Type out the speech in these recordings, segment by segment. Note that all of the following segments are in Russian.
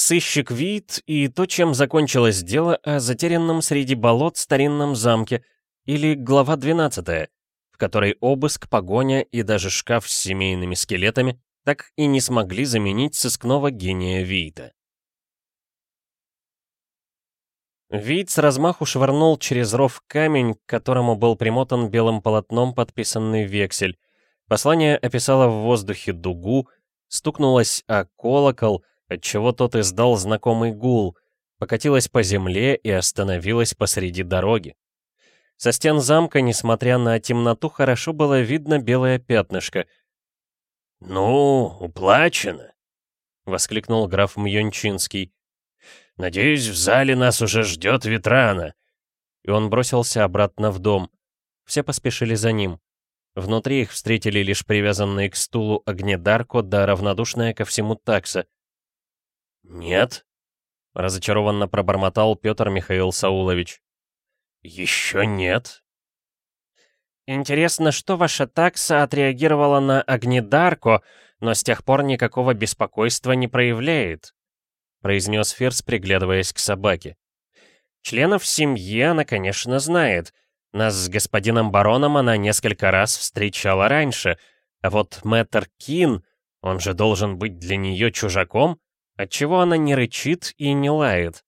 Сыщик вид и то, чем закончилось дело о затерянном среди болот старинном замке, или глава 12, в которой обыск, погоня и даже шкаф с семейными скелетами так и не смогли заменить сыскного гения Вита. Вид с размаху швырнул через ров камень, к которому был примотан белым полотном подписанный вексель. Послание описало в воздухе дугу, стукнулось о колокол, отчего тот издал знакомый гул, покатилось по земле и остановилось посреди дороги. Со стен замка, несмотря на темноту, хорошо было видно белое пятнышко. «Ну, уплачено!» — воскликнул граф Мьончинский. «Надеюсь, в зале нас уже ждет Ветрана!» И он бросился обратно в дом. Все поспешили за ним. Внутри их встретили лишь привязанные к стулу огнедарко да равнодушная ко всему такса. «Нет?» — разочарованно пробормотал Петр Михаил Саулович. «Еще нет?» «Интересно, что ваша такса отреагировала на огнедарко, но с тех пор никакого беспокойства не проявляет», — произнес Фирс, приглядываясь к собаке. «Членов семьи она, конечно, знает. Нас с господином бароном она несколько раз встречала раньше, а вот мэтр Кин, он же должен быть для нее чужаком, отчего она не рычит и не лает».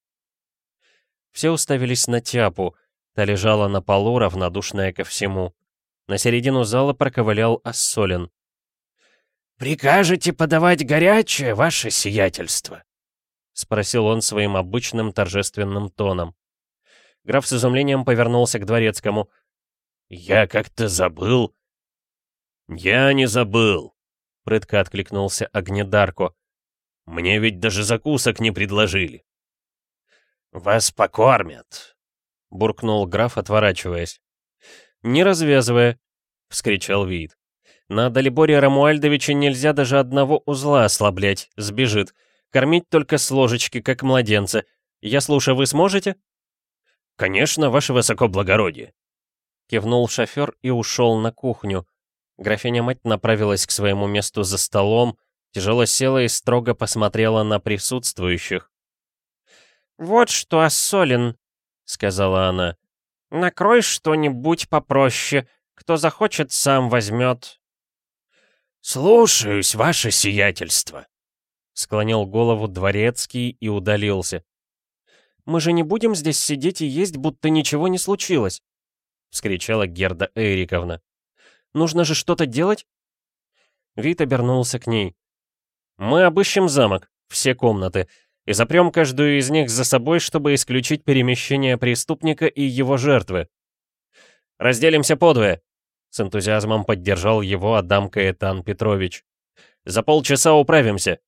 Все уставились на Тяпу, та лежала на полу, равнодушная ко всему. На середину зала проковылял Ассолин. «Прикажете подавать горячее, ваше сиятельство?» — спросил он своим обычным торжественным тоном. Граф с изумлением повернулся к дворецкому. «Я как-то забыл». «Я не забыл», — прытко откликнулся Огнедарко. «Мне ведь даже закусок не предложили». «Вас покормят», — буркнул граф, отворачиваясь. «Не развязывая», — вскричал Вид. «На Далиборе Рамуальдовича нельзя даже одного узла ослаблять, сбежит. Кормить только с ложечки, как младенца. Я слушаю, вы сможете?» «Конечно, ваше высокоблагородие», — кивнул шофер и ушел на кухню. Графиня-мать направилась к своему месту за столом, тяжело села и строго посмотрела на присутствующих. «Вот что, Ассолин», — сказала она, — «накрой что-нибудь попроще. Кто захочет, сам возьмет». «Слушаюсь, ваше сиятельство», Склонил голову дворецкий и удалился. «Мы же не будем здесь сидеть и есть, будто ничего не случилось!» — вскричала Герда Эриковна. «Нужно же что-то делать?» Вит обернулся к ней. «Мы обыщем замок, все комнаты, и запрем каждую из них за собой, чтобы исключить перемещение преступника и его жертвы. Разделимся подвое!» С энтузиазмом поддержал его Адам Каэтан Петрович. «За полчаса управимся!»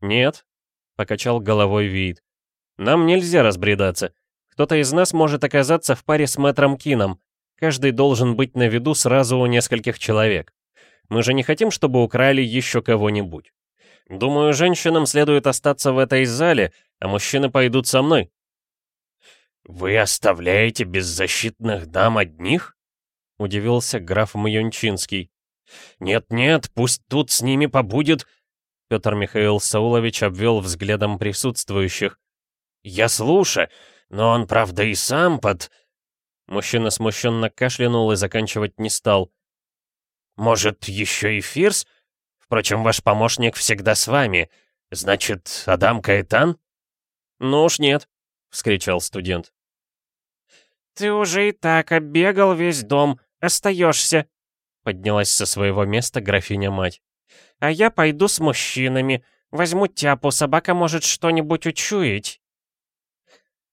«Нет», — покачал головой вид. «Нам нельзя разбредаться. Кто-то из нас может оказаться в паре с мэтром Кином. Каждый должен быть на виду сразу у нескольких человек. Мы же не хотим, чтобы украли еще кого-нибудь. Думаю, женщинам следует остаться в этой зале, а мужчины пойдут со мной». «Вы оставляете беззащитных дам одних?» — удивился граф Маюнчинский. «Нет-нет, пусть тут с ними побудет Петр Михаил Саулович обвел взглядом присутствующих. «Я слушаю, но он, правда, и сам под...» Мужчина смущенно кашлянул и заканчивать не стал. «Может, еще и Фирс? Впрочем, ваш помощник всегда с вами. Значит, Адам Каэтан?» «Ну уж нет», — вскричал студент. «Ты уже и так оббегал весь дом. Остаешься», — поднялась со своего места графиня-мать. А я пойду с мужчинами. Возьму тяпу, собака может что-нибудь учуять.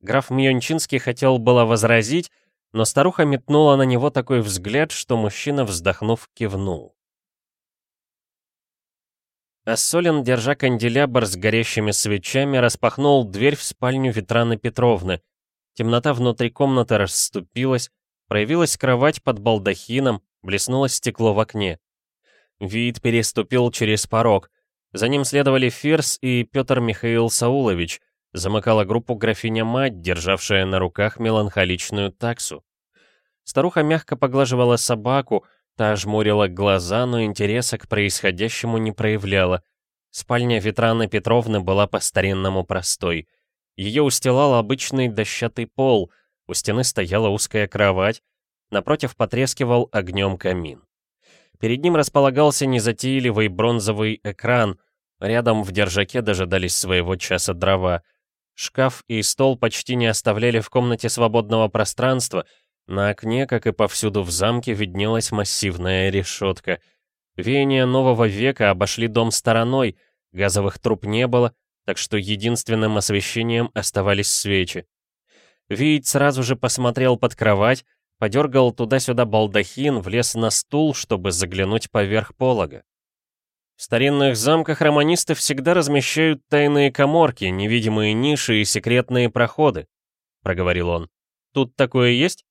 Граф Мьончинский хотел было возразить, но старуха метнула на него такой взгляд, что мужчина, вздохнув, кивнул. Ассолин, держа канделябр с горящими свечами, распахнул дверь в спальню Ветраны Петровны. Темнота внутри комнаты расступилась, проявилась кровать под балдахином, блеснуло стекло в окне. Вид переступил через порог. За ним следовали Фирс и Петр Михаил Саулович. Замыкала группу графиня-мать, державшая на руках меланхоличную таксу. Старуха мягко поглаживала собаку, та жмурила глаза, но интереса к происходящему не проявляла. Спальня Ветраны Петровны была по-старинному простой. Ее устилал обычный дощатый пол, у стены стояла узкая кровать, напротив потрескивал огнем камин. Перед ним располагался незатейливый бронзовый экран, рядом в держаке дожидались своего часа дрова. Шкаф и стол почти не оставляли в комнате свободного пространства, на окне, как и повсюду в замке, виднелась массивная решетка. Веяния нового века обошли дом стороной, газовых труб не было, так что единственным освещением оставались свечи. Вид сразу же посмотрел под кровать, подергал туда-сюда балдахин, влез на стул, чтобы заглянуть поверх полога. В старинных замках романисты всегда размещают тайные коморки, невидимые ниши и секретные проходы, проговорил он. Тут такое есть?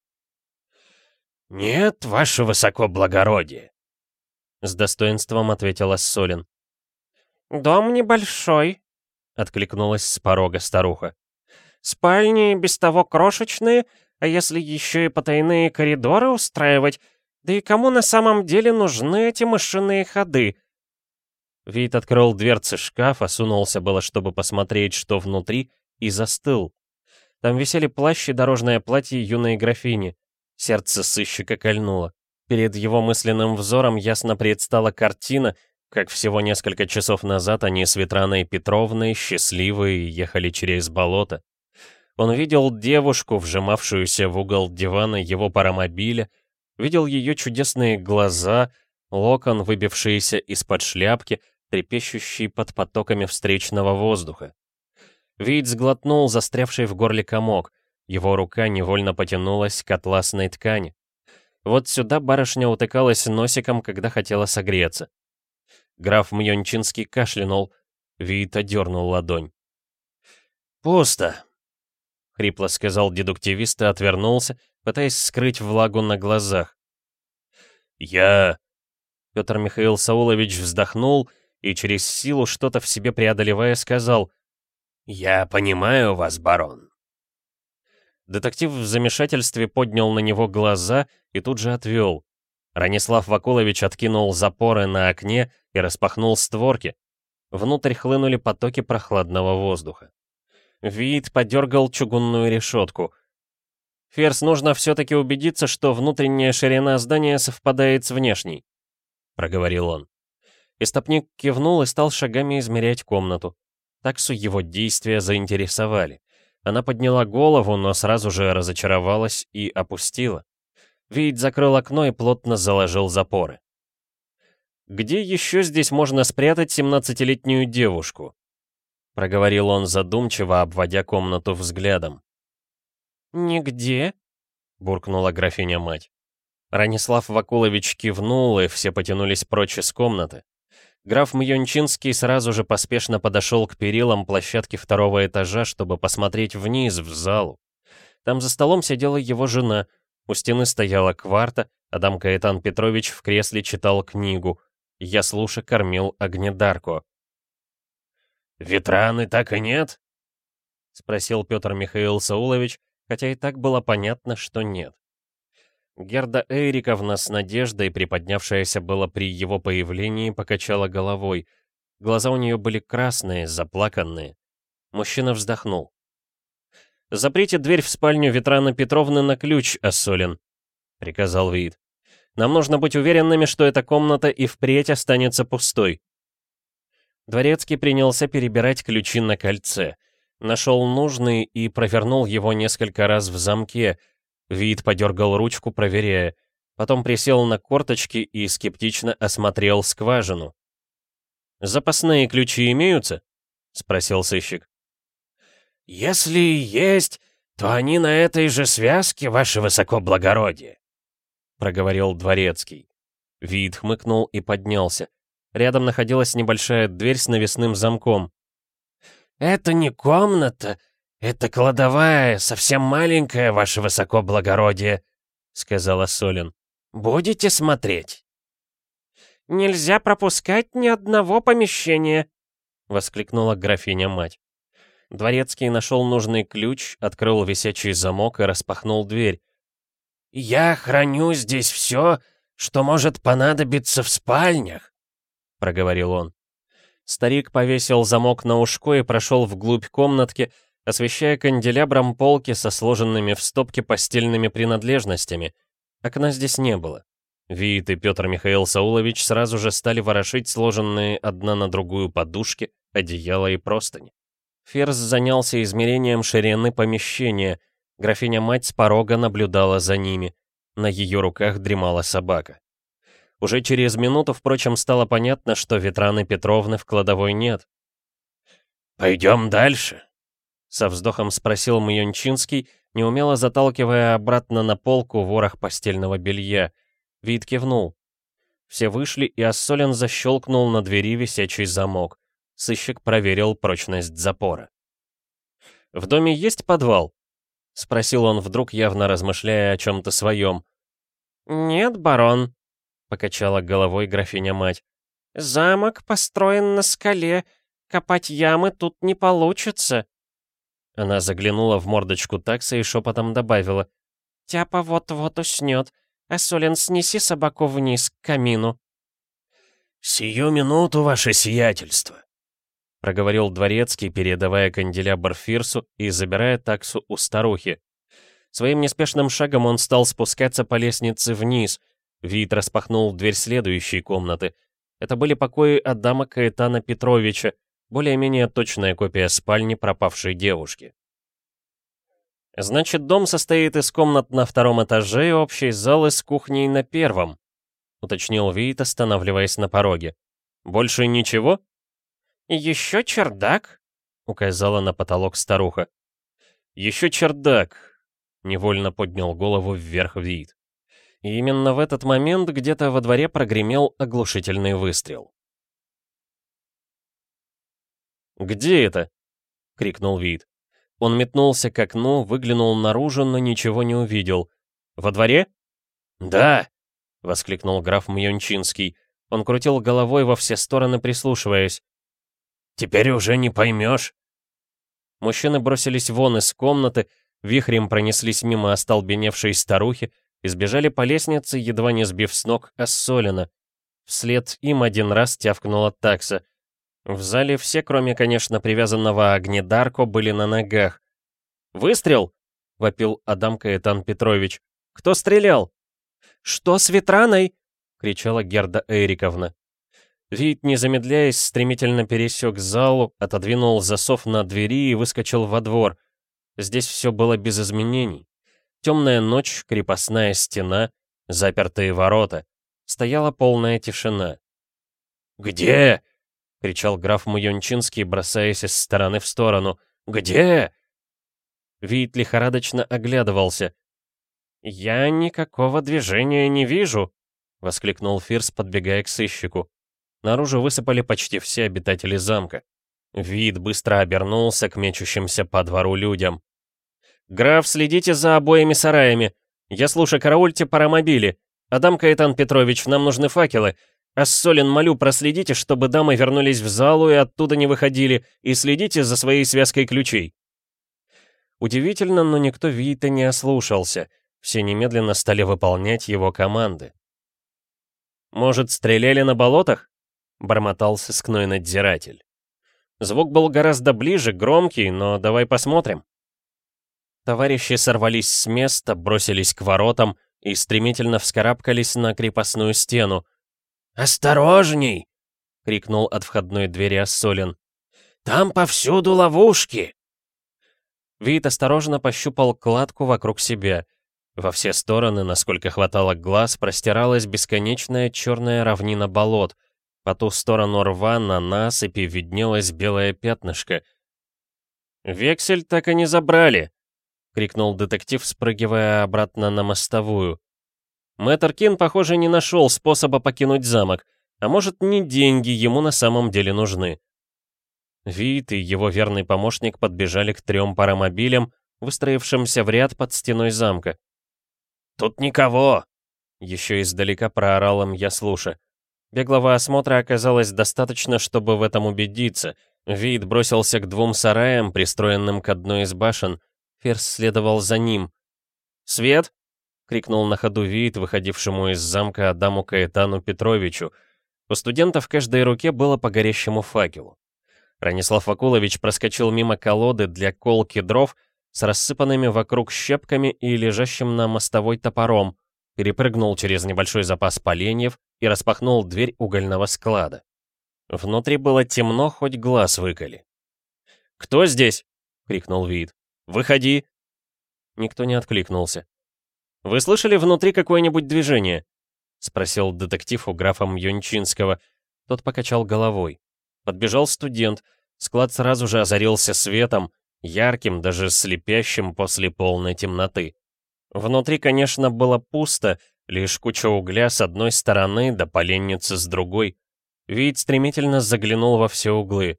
«Нет, ваше высокоблагородие», — с достоинством ответил Ассолин. «Дом небольшой», — откликнулась с порога старуха. «Спальни без того крошечные, а если еще и потайные коридоры устраивать, да и кому на самом деле нужны эти мышиные ходы?» Вид открыл дверцы шкафа, сунулся было, чтобы посмотреть, что внутри, и застыл. Там висели плащ и дорожное платье юной графини. Сердце сыщика кольнуло. Перед его мысленным взором ясно предстала картина, как всего несколько часов назад они с Ветраной Петровной, счастливые, ехали через болото. Он видел девушку, вжимавшуюся в угол дивана его паромобиля, видел ее чудесные глаза, локон, выбившиеся из-под шляпки, трепещущий под потоками встречного воздуха. Вид сглотнул застрявший в горле комок, его рука невольно потянулась к атласной ткани. Вот сюда барышня утыкалась носиком, когда хотела согреться. Граф Мьончинский кашлянул. Виит одернул ладонь. «Пусто», — хрипло сказал дедуктивист и отвернулся, пытаясь скрыть влагу на глазах. «Я...» Петр Михаил Саулович вздохнул и через силу что-то в себе преодолевая сказал «Я понимаю вас, барон. Детектив в замешательстве поднял на него глаза и тут же отвел. Ранислав Вакулович откинул запоры на окне и распахнул створки. Внутрь хлынули потоки прохладного воздуха. Вид подергал чугунную решетку. «Ферс, нужно все-таки убедиться, что внутренняя ширина здания совпадает с внешней», — проговорил он. Истопник кивнул и стал шагами измерять комнату. Таксу его действия заинтересовали. Она подняла голову, но сразу же разочаровалась и опустила. Вид закрыл окно и плотно заложил запоры. «Где еще здесь можно спрятать 17-летнюю девушку?» Проговорил он задумчиво, обводя комнату взглядом. «Нигде?» — буркнула графиня-мать. Ранислав Вакулович кивнул, и все потянулись прочь из комнаты. Граф Мьончинский сразу же поспешно подошел к перилам площадки второго этажа, чтобы посмотреть вниз, в залу. Там за столом сидела его жена, у стены стояла кварта, Адам Каэтан Петрович в кресле читал книгу. Я слуша кормил огнедарку. «Ветраны так и нет?» — спросил Петр Михаил Саулович, хотя и так было понятно, что нет. Герда Эриковна с надеждой, приподнявшаяся было при его появлении, покачала головой. Глаза у нее были красные, заплаканные. Мужчина вздохнул. «Заприте дверь в спальню Ветрана Петровны на ключ, Ассолин», — приказал Вид. «Нам нужно быть уверенными, что эта комната и впредь останется пустой». Дворецкий принялся перебирать ключи на кольце. Нашел нужный и провернул его несколько раз в замке — Вид подергал ручку, проверяя. Потом присел на корточки и скептично осмотрел скважину. «Запасные ключи имеются?» — спросил сыщик. «Если есть, то они на этой же связке, ваше высокоблагородие», — проговорил дворецкий. Вид хмыкнул и поднялся. Рядом находилась небольшая дверь с навесным замком. «Это не комната, «Это кладовая, совсем маленькая, ваше высокоблагородие», — сказала Солин. «Будете смотреть?» «Нельзя пропускать ни одного помещения», — воскликнула графиня-мать. Дворецкий нашел нужный ключ, открыл висячий замок и распахнул дверь. «Я храню здесь все, что может понадобиться в спальнях», — проговорил он. Старик повесил замок на ушко и прошел вглубь комнатки, освещая канделябром полки со сложенными в стопке постельными принадлежностями. Окна здесь не было. Вит и Петр Михаил Саулович сразу же стали ворошить сложенные одна на другую подушки, одеяла и простыни. Ферзь занялся измерением ширины помещения. Графиня-мать с порога наблюдала за ними. На ее руках дремала собака. Уже через минуту, впрочем, стало понятно, что Ветраны Петровны в кладовой нет. «Пойдем дальше?» — со вздохом спросил Мьончинский, неумело заталкивая обратно на полку ворох постельного белья. Вид кивнул. Все вышли, и Ассолин защелкнул на двери висячий замок. Сыщик проверил прочность запора. «В доме есть подвал?» — спросил он вдруг, явно размышляя о чем-то своем. «Нет, барон», — покачала головой графиня-мать. «Замок построен на скале. Копать ямы тут не получится». Она заглянула в мордочку такса и шепотом добавила. «Тяпа вот-вот уснет. Асолин, снеси собаку вниз, к камину». «Сию минуту, ваше сиятельство», — проговорил дворецкий, передавая канделябр Фирсу и забирая таксу у старухи. Своим неспешным шагом он стал спускаться по лестнице вниз. Вид распахнул дверь следующей комнаты. Это были покои Адама Каэтана Петровича, более-менее точная копия спальни пропавшей девушки. «Значит, дом состоит из комнат на втором этаже и общей залы с кухней на первом», — уточнил Вит, останавливаясь на пороге. «Больше ничего?» «Еще чердак», — указала на потолок старуха. «Еще чердак», — невольно поднял голову вверх Вит. И именно в этот момент где-то во дворе прогремел оглушительный выстрел. «Где это?» — крикнул Вид. Он метнулся к окну, выглянул наружу, но ничего не увидел. «Во дворе?» «Да!» — воскликнул граф Мьончинский. Он крутил головой во все стороны, прислушиваясь. «Теперь уже не поймешь!» Мужчины бросились вон из комнаты, вихрем пронеслись мимо остолбеневшей старухи и сбежали по лестнице, едва не сбив с ног Ассолина. Вслед им один раз тявкнула такса — в зале все, кроме, конечно, привязанного Огнедарко, были на ногах. «Выстрел!» — вопил Адам Каэтан Петрович. «Кто стрелял?» «Что с Ветраной?» — кричала Герда Эриковна. Вид, не замедляясь, стремительно пересек залу, отодвинул засов на двери и выскочил во двор. Здесь все было без изменений. Темная ночь, крепостная стена, запертые ворота. Стояла полная тишина. «Где?» — кричал граф Муйончинский, бросаясь из стороны в сторону. «Где?» Вид лихорадочно оглядывался. «Я никакого движения не вижу!» — воскликнул Фирс, подбегая к сыщику. Наружу высыпали почти все обитатели замка. Вид быстро обернулся к мечущимся по двору людям. «Граф, следите за обоими сараями! Я слушаю, караульте паромобили! Адам Каэтан Петрович, нам нужны факелы! Ассолин, молю, проследите, чтобы дамы вернулись в залу и оттуда не выходили, и следите за своей связкой ключей». Удивительно, но никто Вита не ослушался. Все немедленно стали выполнять его команды. «Может, стреляли на болотах?» — бормотал сыскной надзиратель. Звук был гораздо ближе, громкий, но давай посмотрим. Товарищи сорвались с места, бросились к воротам и стремительно вскарабкались на крепостную стену, «Осторожней!» — крикнул от входной двери Ассолин. «Там повсюду ловушки!» Вид осторожно пощупал кладку вокруг себя. Во все стороны, насколько хватало глаз, простиралась бесконечная черная равнина болот. По ту сторону рва на насыпи виднелось белое пятнышко. «Вексель так и не забрали!» — крикнул детектив, спрыгивая обратно на мостовую. Мэтр Кин, похоже, не нашел способа покинуть замок, а может, не деньги ему на самом деле нужны. Вит и его верный помощник подбежали к трем паромобилям, выстроившимся в ряд под стеной замка. «Тут никого!» Еще издалека проорал им я слуша. Беглого осмотра оказалось достаточно, чтобы в этом убедиться. Вид бросился к двум сараям, пристроенным к одной из башен. Ферс следовал за ним. «Свет!» — крикнул на ходу Вит, выходившему из замка Адаму Каэтану Петровичу. У студента в каждой руке было по горящему факелу. Ранислав Акулович проскочил мимо колоды для колки дров с рассыпанными вокруг щепками и лежащим на мостовой топором, перепрыгнул через небольшой запас поленьев и распахнул дверь угольного склада. Внутри было темно, хоть глаз выколи. «Кто здесь?» — крикнул Вид. «Выходи!» Никто не откликнулся. «Вы слышали внутри какое-нибудь движение?» — спросил детектив у графа Мьончинского. Тот покачал головой. Подбежал студент. Склад сразу же озарился светом, ярким, даже слепящим после полной темноты. Внутри, конечно, было пусто, лишь куча угля с одной стороны да поленницы с другой. Вид стремительно заглянул во все углы.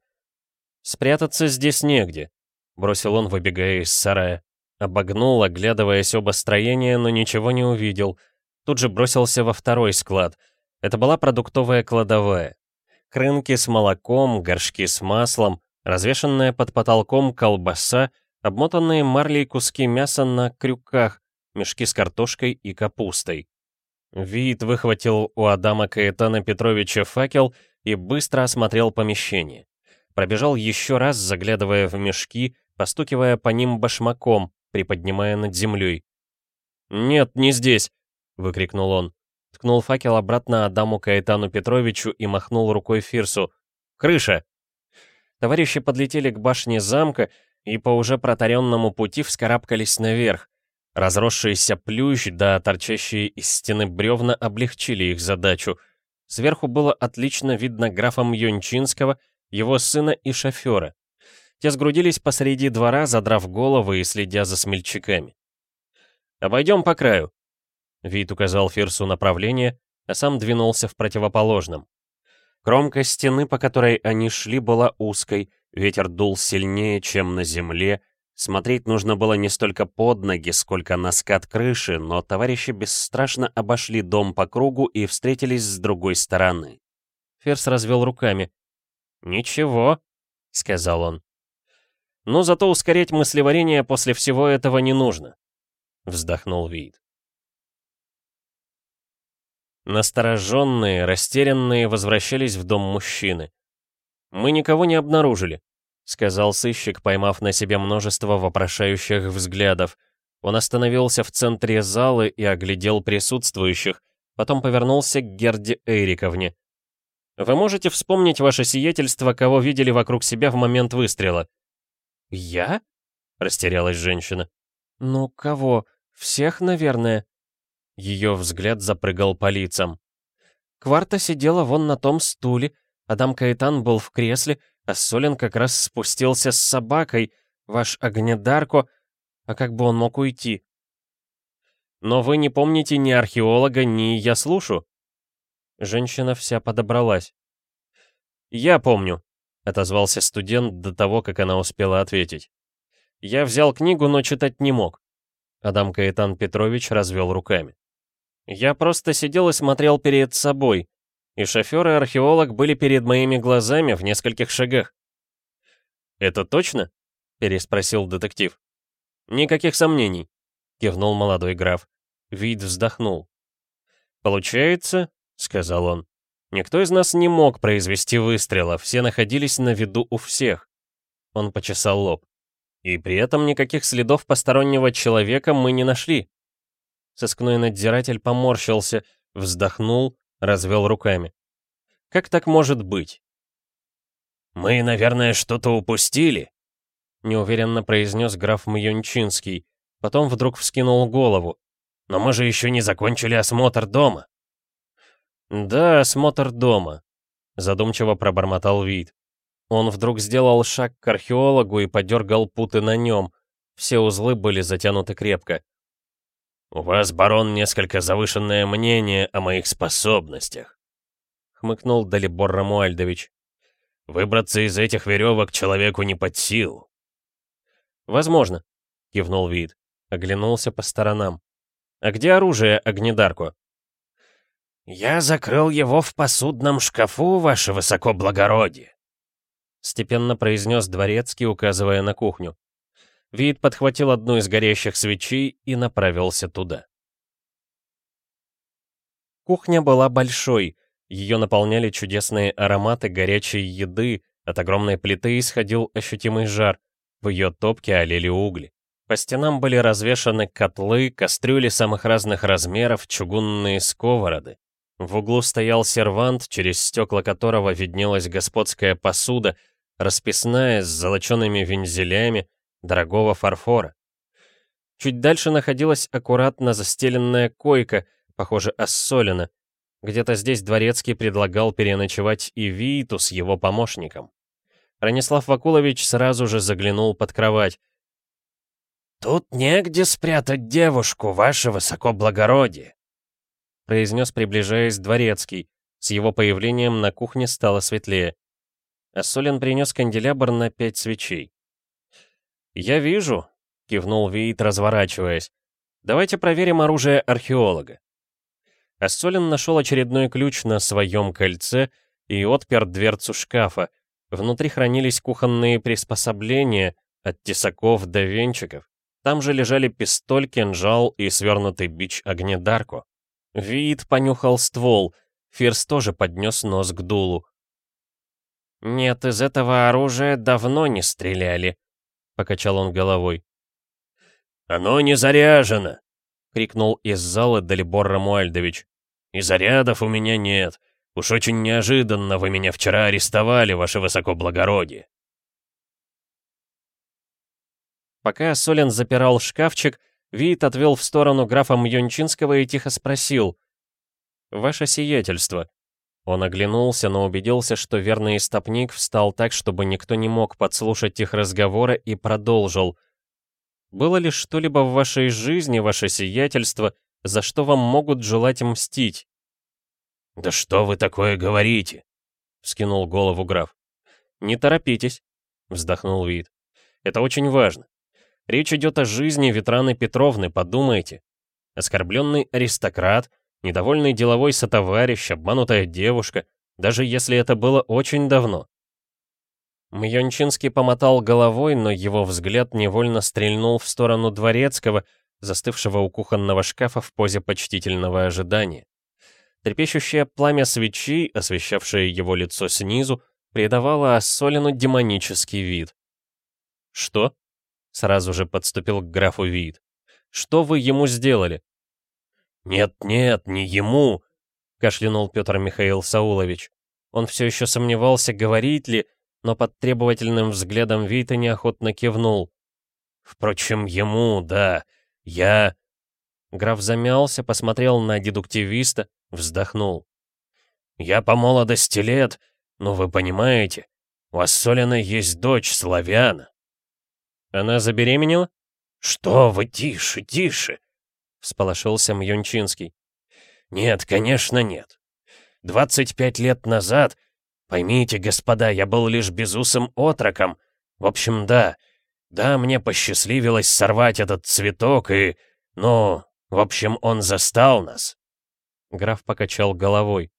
«Спрятаться здесь негде», — бросил он, выбегая из сарая. Обогнул, оглядываясь оба строения, но ничего не увидел — Тут же бросился во второй склад. Это была продуктовая кладовая. Крынки с молоком, горшки с маслом, развешанная под потолком колбаса, обмотанные марлей куски мяса на крюках, мешки с картошкой и капустой. Вид выхватил у Адама Каэтана Петровича факел и быстро осмотрел помещение. Пробежал еще раз, заглядывая в мешки, постукивая по ним башмаком, приподнимая над землей. «Нет, не здесь. — выкрикнул он. Ткнул факел обратно Адаму Каэтану Петровичу и махнул рукой Фирсу. «Крыша!» Товарищи подлетели к башне замка и по уже протаренному пути вскарабкались наверх. Разросшийся плющ да торчащие из стены бревна облегчили их задачу. Сверху было отлично видно графа Мьончинского, его сына и шофера. Те сгрудились посреди двора, задрав головы и следя за смельчаками. «Обойдем по краю», Вид указал Фирсу направление, а сам двинулся в противоположном. Кромка стены, по которой они шли, была узкой, ветер дул сильнее, чем на земле. Смотреть нужно было не столько под ноги, сколько на скат крыши, но товарищи бесстрашно обошли дом по кругу и встретились с другой стороны. Ферс развел руками. «Ничего», — сказал он. «Но зато ускорять мыслеварение после всего этого не нужно», — вздохнул Вид. Настороженные, растерянные возвращались в дом мужчины. «Мы никого не обнаружили», — сказал сыщик, поймав на себе множество вопрошающих взглядов. Он остановился в центре зала и оглядел присутствующих, потом повернулся к Герде Эриковне. «Вы можете вспомнить ваше сиятельство, кого видели вокруг себя в момент выстрела?» «Я?» — растерялась женщина. «Ну, кого? Всех, наверное?» Ее взгляд запрыгал по лицам. Кварта сидела вон на том стуле, Адам Каэтан был в кресле, а Солин как раз спустился с собакой, ваш Огнедарко, а как бы он мог уйти? Но вы не помните ни археолога, ни я слушу? Женщина вся подобралась. «Я помню», — отозвался студент до того, как она успела ответить. «Я взял книгу, но читать не мог». Адам Каэтан Петрович развел руками. Я просто сидел и смотрел перед собой, и шофер и археолог были перед моими глазами в нескольких шагах. «Это точно?» — переспросил детектив. «Никаких сомнений», — кивнул молодой граф. Вид вздохнул. «Получается», — сказал он, — «никто из нас не мог произвести выстрела, все находились на виду у всех». Он почесал лоб. «И при этом никаких следов постороннего человека мы не нашли. Сыскной надзиратель поморщился, вздохнул, развел руками. «Как так может быть?» «Мы, наверное, что-то упустили», — неуверенно произнес граф Мьончинский. Потом вдруг вскинул голову. «Но мы же еще не закончили осмотр дома». «Да, осмотр дома», — задумчиво пробормотал вид. Он вдруг сделал шаг к археологу и подергал путы на нем. Все узлы были затянуты крепко. «У вас, барон, несколько завышенное мнение о моих способностях», — хмыкнул Далибор Рамуальдович. «Выбраться из этих веревок человеку не под силу». «Возможно», — кивнул Вид, оглянулся по сторонам. «А где оружие огнедарку?» «Я закрыл его в посудном шкафу, ваше высокоблагородие», — степенно произнес дворецкий, указывая на кухню. Вид подхватил одну из горящих свечей и направился туда. Кухня была большой, Ее наполняли чудесные ароматы горячей еды, от огромной плиты исходил ощутимый жар, в ее топке олели угли. По стенам были развешаны котлы, кастрюли самых разных размеров, чугунные сковороды. В углу стоял сервант, через стекла которого виднелась господская посуда, расписная, с золочеными вензелями, дорогого фарфора. Чуть дальше находилась аккуратно застеленная койка, похоже, оссолена. Где-то здесь Дворецкий предлагал переночевать и Виту с его помощником. Ранислав Вакулович сразу же заглянул под кровать. «Тут негде спрятать девушку, ваше высокоблагородие», произнес, приближаясь Дворецкий. С его появлением на кухне стало светлее. Ассолин принес канделябр на пять свечей. «Я вижу», — кивнул Виит, разворачиваясь. «Давайте проверим оружие археолога». Ассолин нашел очередной ключ на своем кольце и отпер дверцу шкафа. Внутри хранились кухонные приспособления, от тесаков до венчиков. Там же лежали пистоль, кинжал и свернутый бич огнедарку. Виит понюхал ствол, Фирс тоже поднес нос к дулу. «Нет, из этого оружия давно не стреляли», — покачал он головой. «Оно не заряжено!» — крикнул из зала Далибор Рамуальдович. «И зарядов у меня нет. Уж очень неожиданно вы меня вчера арестовали, ваше высокоблагородие». Пока Солин запирал шкафчик, Вит отвел в сторону графа Мьончинского и тихо спросил. «Ваше сиятельство, он оглянулся, но убедился, что верный истопник встал так, чтобы никто не мог подслушать их разговора, и продолжил. «Было ли что-либо в вашей жизни, ваше сиятельство, за что вам могут желать мстить?» «Да что вы такое говорите?» — вскинул голову граф. «Не торопитесь», — вздохнул Вид. «Это очень важно. Речь идет о жизни Ветраны Петровны, подумайте. Оскорбленный аристократ, недовольный деловой сотоварищ, обманутая девушка, даже если это было очень давно. Мьончинский помотал головой, но его взгляд невольно стрельнул в сторону Дворецкого, застывшего у кухонного шкафа в позе почтительного ожидания. Трепещущее пламя свечи, освещавшее его лицо снизу, придавало Ассолину демонический вид. «Что?» — сразу же подступил к графу вид. «Что вы ему сделали?» «Нет-нет, не ему!» — кашлянул Петр Михаил Саулович. Он все еще сомневался, говорить ли, но под требовательным взглядом Вита неохотно кивнул. «Впрочем, ему, да. Я...» Граф замялся, посмотрел на дедуктивиста, вздохнул. «Я по молодости лет, но вы понимаете, у Ассолина есть дочь, Славяна». «Она забеременела?» «Что вы, тише, тише!» — всполошился Мьончинский. «Нет, конечно, нет. 25 лет назад, поймите, господа, я был лишь безусым отроком. В общем, да, да, мне посчастливилось сорвать этот цветок и... Ну, в общем, он застал нас». Граф покачал головой.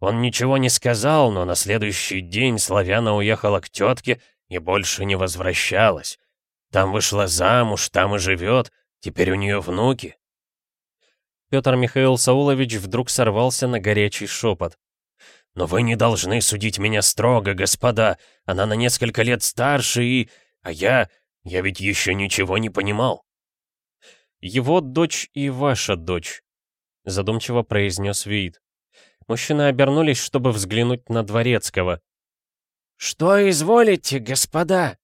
Он ничего не сказал, но на следующий день Славяна уехала к тетке и больше не возвращалась. Там вышла замуж, там и живет, теперь у нее внуки. Петр Михаил Саулович вдруг сорвался на горячий шепот. «Но вы не должны судить меня строго, господа. Она на несколько лет старше и... А я... Я ведь еще ничего не понимал». «Его дочь и ваша дочь», — задумчиво произнес Виит. Мужчины обернулись, чтобы взглянуть на Дворецкого. «Что изволите, господа?» —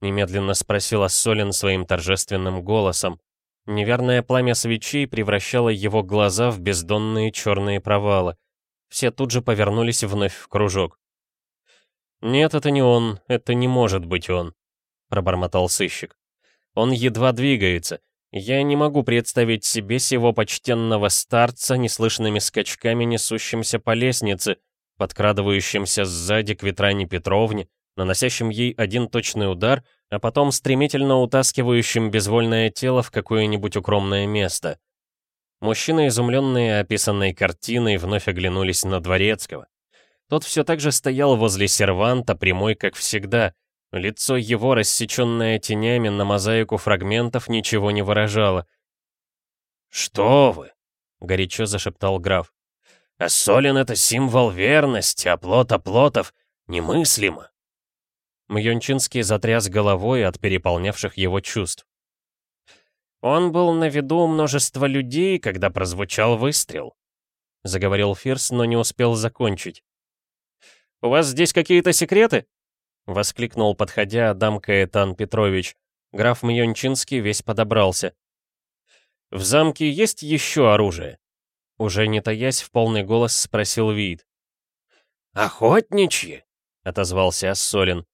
немедленно спросил Ассолин своим торжественным голосом. Неверное пламя свечей превращало его глаза в бездонные черные провалы. Все тут же повернулись вновь в кружок. «Нет, это не он, это не может быть он», — пробормотал сыщик. «Он едва двигается. Я не могу представить себе сего почтенного старца неслышными скачками, несущимся по лестнице, подкрадывающимся сзади к Ветране Петровне, наносящим ей один точный удар, а потом стремительно утаскивающим безвольное тело в какое-нибудь укромное место. Мужчины, изумленные описанной картиной, вновь оглянулись на Дворецкого. Тот все так же стоял возле серванта, прямой, как всегда. Лицо его, рассеченное тенями на мозаику фрагментов, ничего не выражало. «Что вы?» — горячо зашептал граф. Ассолин — это символ верности, оплот оплотов. Немыслимо. Мьончинский затряс головой от переполнявших его чувств. «Он был на виду у множества людей, когда прозвучал выстрел», — заговорил Фирс, но не успел закончить. «У вас здесь какие-то секреты?» — воскликнул, подходя Адам Каэтан Петрович. Граф Мьончинский весь подобрался. «В замке есть еще оружие?» Уже не таясь, в полный голос спросил Вид. «Охотничьи?» — отозвался Ассолин.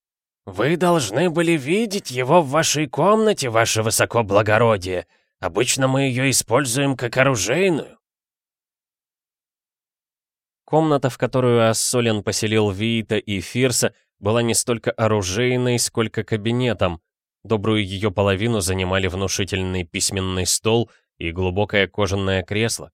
«Вы должны были видеть его в вашей комнате, ваше высокоблагородие. Обычно мы ее используем как оружейную». Комната, в которую Ассолин поселил Виита и Фирса, была не столько оружейной, сколько кабинетом. Добрую ее половину занимали внушительный письменный стол и глубокое кожаное кресло.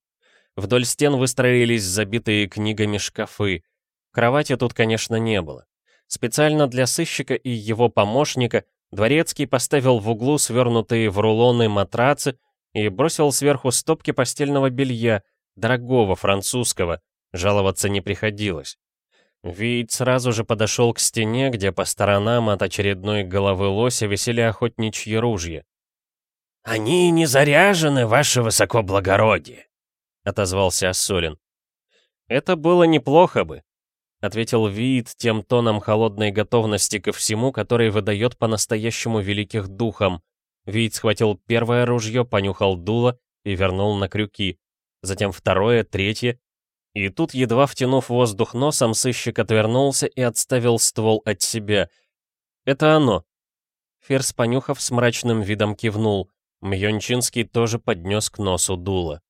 Вдоль стен выстроились забитые книгами шкафы. Кровати тут, конечно, не было. Специально для сыщика и его помощника Дворецкий поставил в углу свернутые в рулоны матрацы и бросил сверху стопки постельного белья, дорогого, французского, жаловаться не приходилось. Вид сразу же подошел к стене, где по сторонам от очередной головы лося висели охотничьи ружья. «Они не заряжены, ваше высокоблагородие», — отозвался Ассолин. «Это было неплохо бы», — ответил Виит тем тоном холодной готовности ко всему, который выдает по-настоящему великих духам. Виит схватил первое ружье, понюхал дуло и вернул на крюки. Затем второе, третье. И тут, едва втянув воздух носом, сыщик отвернулся и отставил ствол от себя. «Это оно». Ферс, понюхав, с мрачным видом кивнул. Мьончинский тоже поднес к носу дуло.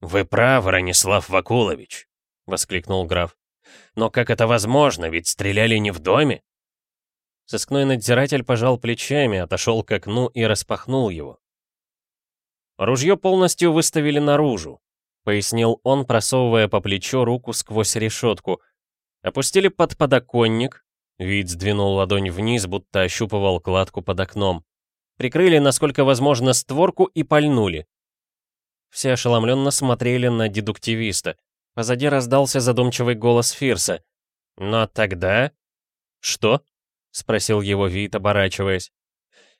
«Вы правы, Ранислав Вакулович», — воскликнул граф. «Но как это возможно, ведь стреляли не в доме?» Сыскной надзиратель пожал плечами, отошел к окну и распахнул его. «Ружье полностью выставили наружу», — пояснил он, просовывая по плечо руку сквозь решетку. «Опустили под подоконник». Вид сдвинул ладонь вниз, будто ощупывал кладку под окном. Прикрыли, насколько возможно, створку и пальнули. Все ошеломленно смотрели на дедуктивиста. Позади раздался задумчивый голос Фирса. «Но тогда...» «Что?» — спросил его Вит, оборачиваясь.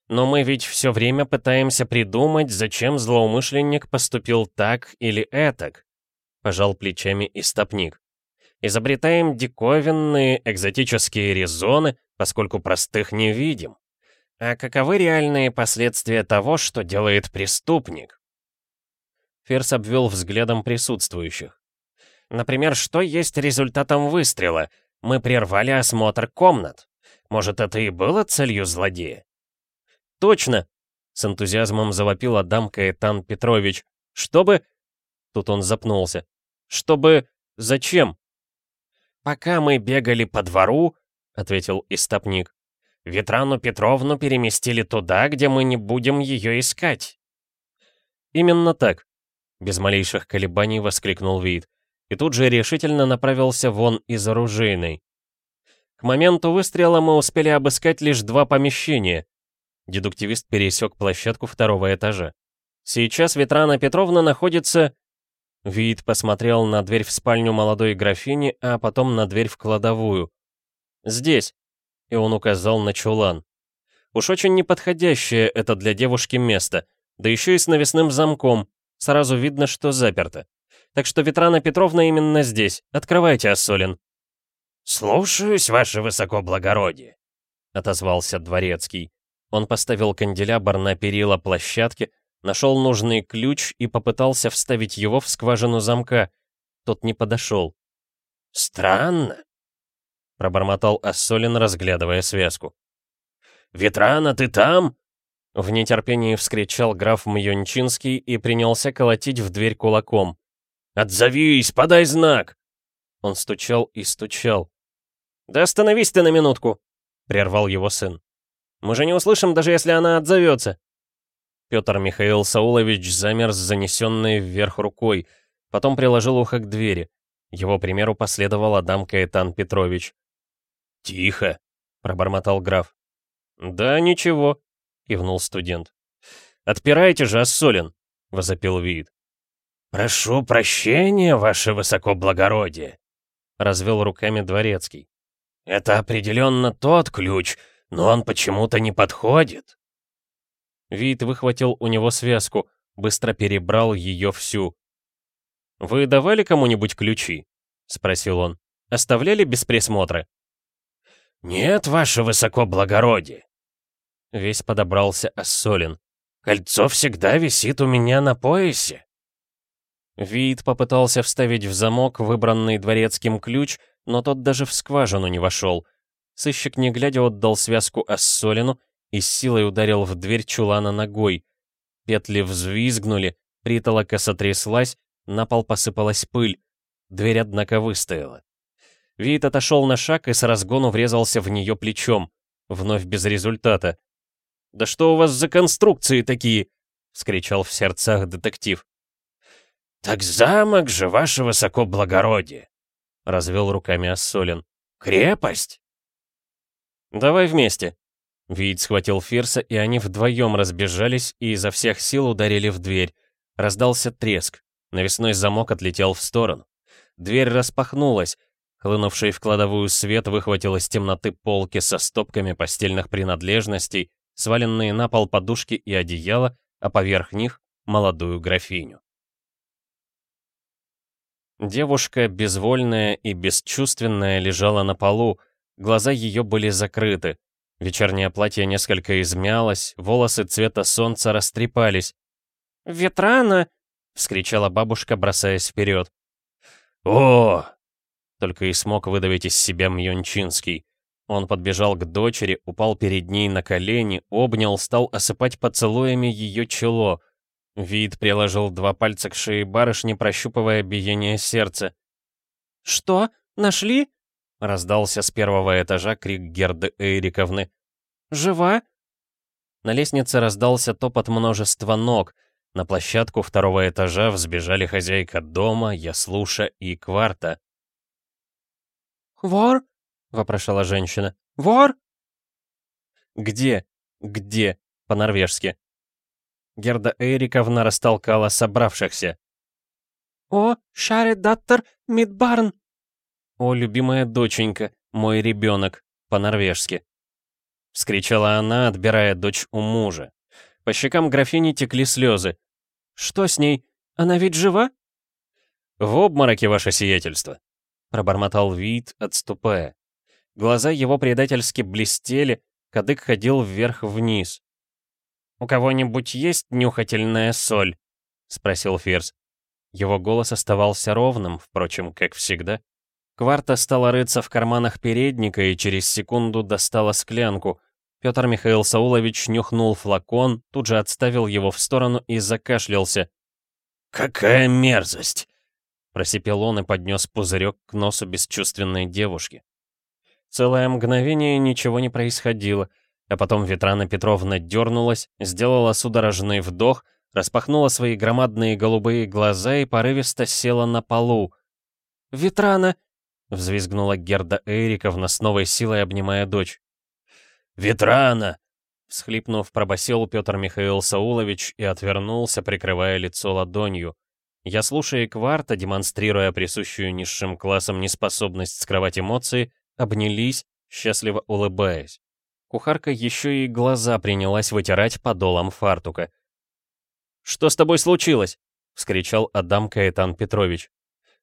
«Но мы ведь все время пытаемся придумать, зачем злоумышленник поступил так или этак», — пожал плечами истопник. «Изобретаем диковинные, экзотические резоны, поскольку простых не видим. А каковы реальные последствия того, что делает преступник?» Ферс обвел взглядом присутствующих. «Например, что есть результатом выстрела? Мы прервали осмотр комнат. Может, это и было целью злодея?» «Точно!» — с энтузиазмом завопил Адам Каэтан Петрович. «Чтобы...» Тут он запнулся. «Чтобы... Зачем?» «Пока мы бегали по двору», — ответил истопник, «Ветрану Петровну переместили туда, где мы не будем ее искать». «Именно так», без малейших колебаний воскликнул Вид. И тут же решительно направился вон из оружейной. К моменту выстрела мы успели обыскать лишь два помещения. Дедуктивист пересек площадку второго этажа. Сейчас Ветрана Петровна находится... Вид посмотрел на дверь в спальню молодой графини, а потом на дверь в кладовую. «Здесь», — и он указал на чулан. Уж очень неподходящее это для девушки место, да еще и с навесным замком, Сразу видно, что заперто. Так что Ветрана Петровна именно здесь. Открывайте, Ассолин». «Слушаюсь, ваше высокоблагородие», — отозвался дворецкий. Он поставил канделябр на перила площадки, нашел нужный ключ и попытался вставить его в скважину замка. Тот не подошел. «Странно», — пробормотал Ассолин, разглядывая связку. «Ветрана, ты там?» В нетерпении вскричал граф Мьончинский и принялся колотить в дверь кулаком. «Отзовись, подай знак!» Он стучал и стучал. «Да остановись ты на минутку!» — прервал его сын. «Мы же не услышим, даже если она отзовется!» Петр Михаил Саулович замер с занесенной вверх рукой, потом приложил ухо к двери. Его примеру последовал Адам Каэтан Петрович. «Тихо!» — пробормотал граф. «Да ничего», — кивнул студент. «Отпирайте же, Ассолин!» — возопил Виит. «Прошу прощения, ваше высокоблагородие», — развел руками дворецкий. «Это определенно тот ключ, но он почему-то не подходит». Вид выхватил у него связку, быстро перебрал ее всю. «Вы давали кому-нибудь ключи?» — спросил он. «Оставляли без присмотра?» «Нет, ваше высокоблагородие!» Весь подобрался Ассолин. «Кольцо всегда висит у меня на поясе!» Вид попытался вставить в замок выбранный дворецким ключ, но тот даже в скважину не вошел. Сыщик, не глядя, отдал связку Ассолину и с силой ударил в дверь чулана ногой. Петли взвизгнули, притолока сотряслась, на пол посыпалась пыль. Дверь, однако, выстояла. Вид отошел на шаг и с разгону врезался в нее плечом. Вновь без результата. «Да что у вас за конструкции такие?» — вскричал в сердцах детектив. «Так замок же, ваше высокоблагородие!» — развел руками Ассолин. «Крепость!» «Давай вместе!» Вид схватил Фирса, и они вдвоем разбежались и изо всех сил ударили в дверь. Раздался треск. Навесной замок отлетел в сторону. Дверь распахнулась. Хлынувший в кладовую свет выхватил из темноты полки со стопками постельных принадлежностей, сваленные на пол подушки и одеяло, а поверх них — молодую графиню. Девушка, безвольная и бесчувственная, лежала на полу, глаза ее были закрыты. Вечернее платье несколько измялось, волосы цвета солнца растрепались. «Ветрана!» — вскричала бабушка, бросаясь вперед. «О!» — только и смог выдавить из себя Мьончинский. Он подбежал к дочери, упал перед ней на колени, обнял, стал осыпать поцелуями ее чело — Вид приложил два пальца к шее барышни, прощупывая биение сердца. «Что? Нашли?» — раздался с первого этажа крик Герды Эриковны. «Жива?» На лестнице раздался топот множества ног. На площадку второго этажа взбежали хозяйка дома, Яслуша и Кварта. «Вор?» — вопрошала женщина. «Вор?» «Где? Где?» — по-норвежски. Герда Эриковна растолкала собравшихся. «О, шаре даттер мидбарн!» «О, любимая доченька, мой ребенок!» по-норвежски. Вскричала она, отбирая дочь у мужа. По щекам графини текли слезы. «Что с ней? Она ведь жива?» «В обмороке, ваше сиятельство», — пробормотал вид, отступая. Глаза его предательски блестели, кадык ходил вверх-вниз. «У кого-нибудь есть нюхательная соль?» — спросил Фирс. Его голос оставался ровным, впрочем, как всегда. Кварта стала рыться в карманах передника и через секунду достала склянку. Петр Михаил Саулович нюхнул флакон, тут же отставил его в сторону и закашлялся. «Какая мерзость!» Просипел он и поднес пузырек к носу бесчувственной девушки. Целое мгновение ничего не происходило — а потом Ветрана Петровна дернулась, сделала судорожный вдох, распахнула свои громадные голубые глаза и порывисто села на полу. «Ветрана!» — взвизгнула Герда Эриковна с новой силой, обнимая дочь. «Ветрана!» — всхлипнув, пробасил Петр Михаил Саулович и отвернулся, прикрывая лицо ладонью. Я, слушая Кварта, демонстрируя присущую низшим классам неспособность скрывать эмоции, обнялись, счастливо улыбаясь. Кухарка еще и глаза принялась вытирать подолом фартука. «Что с тобой случилось?» — вскричал Адам Каэтан Петрович.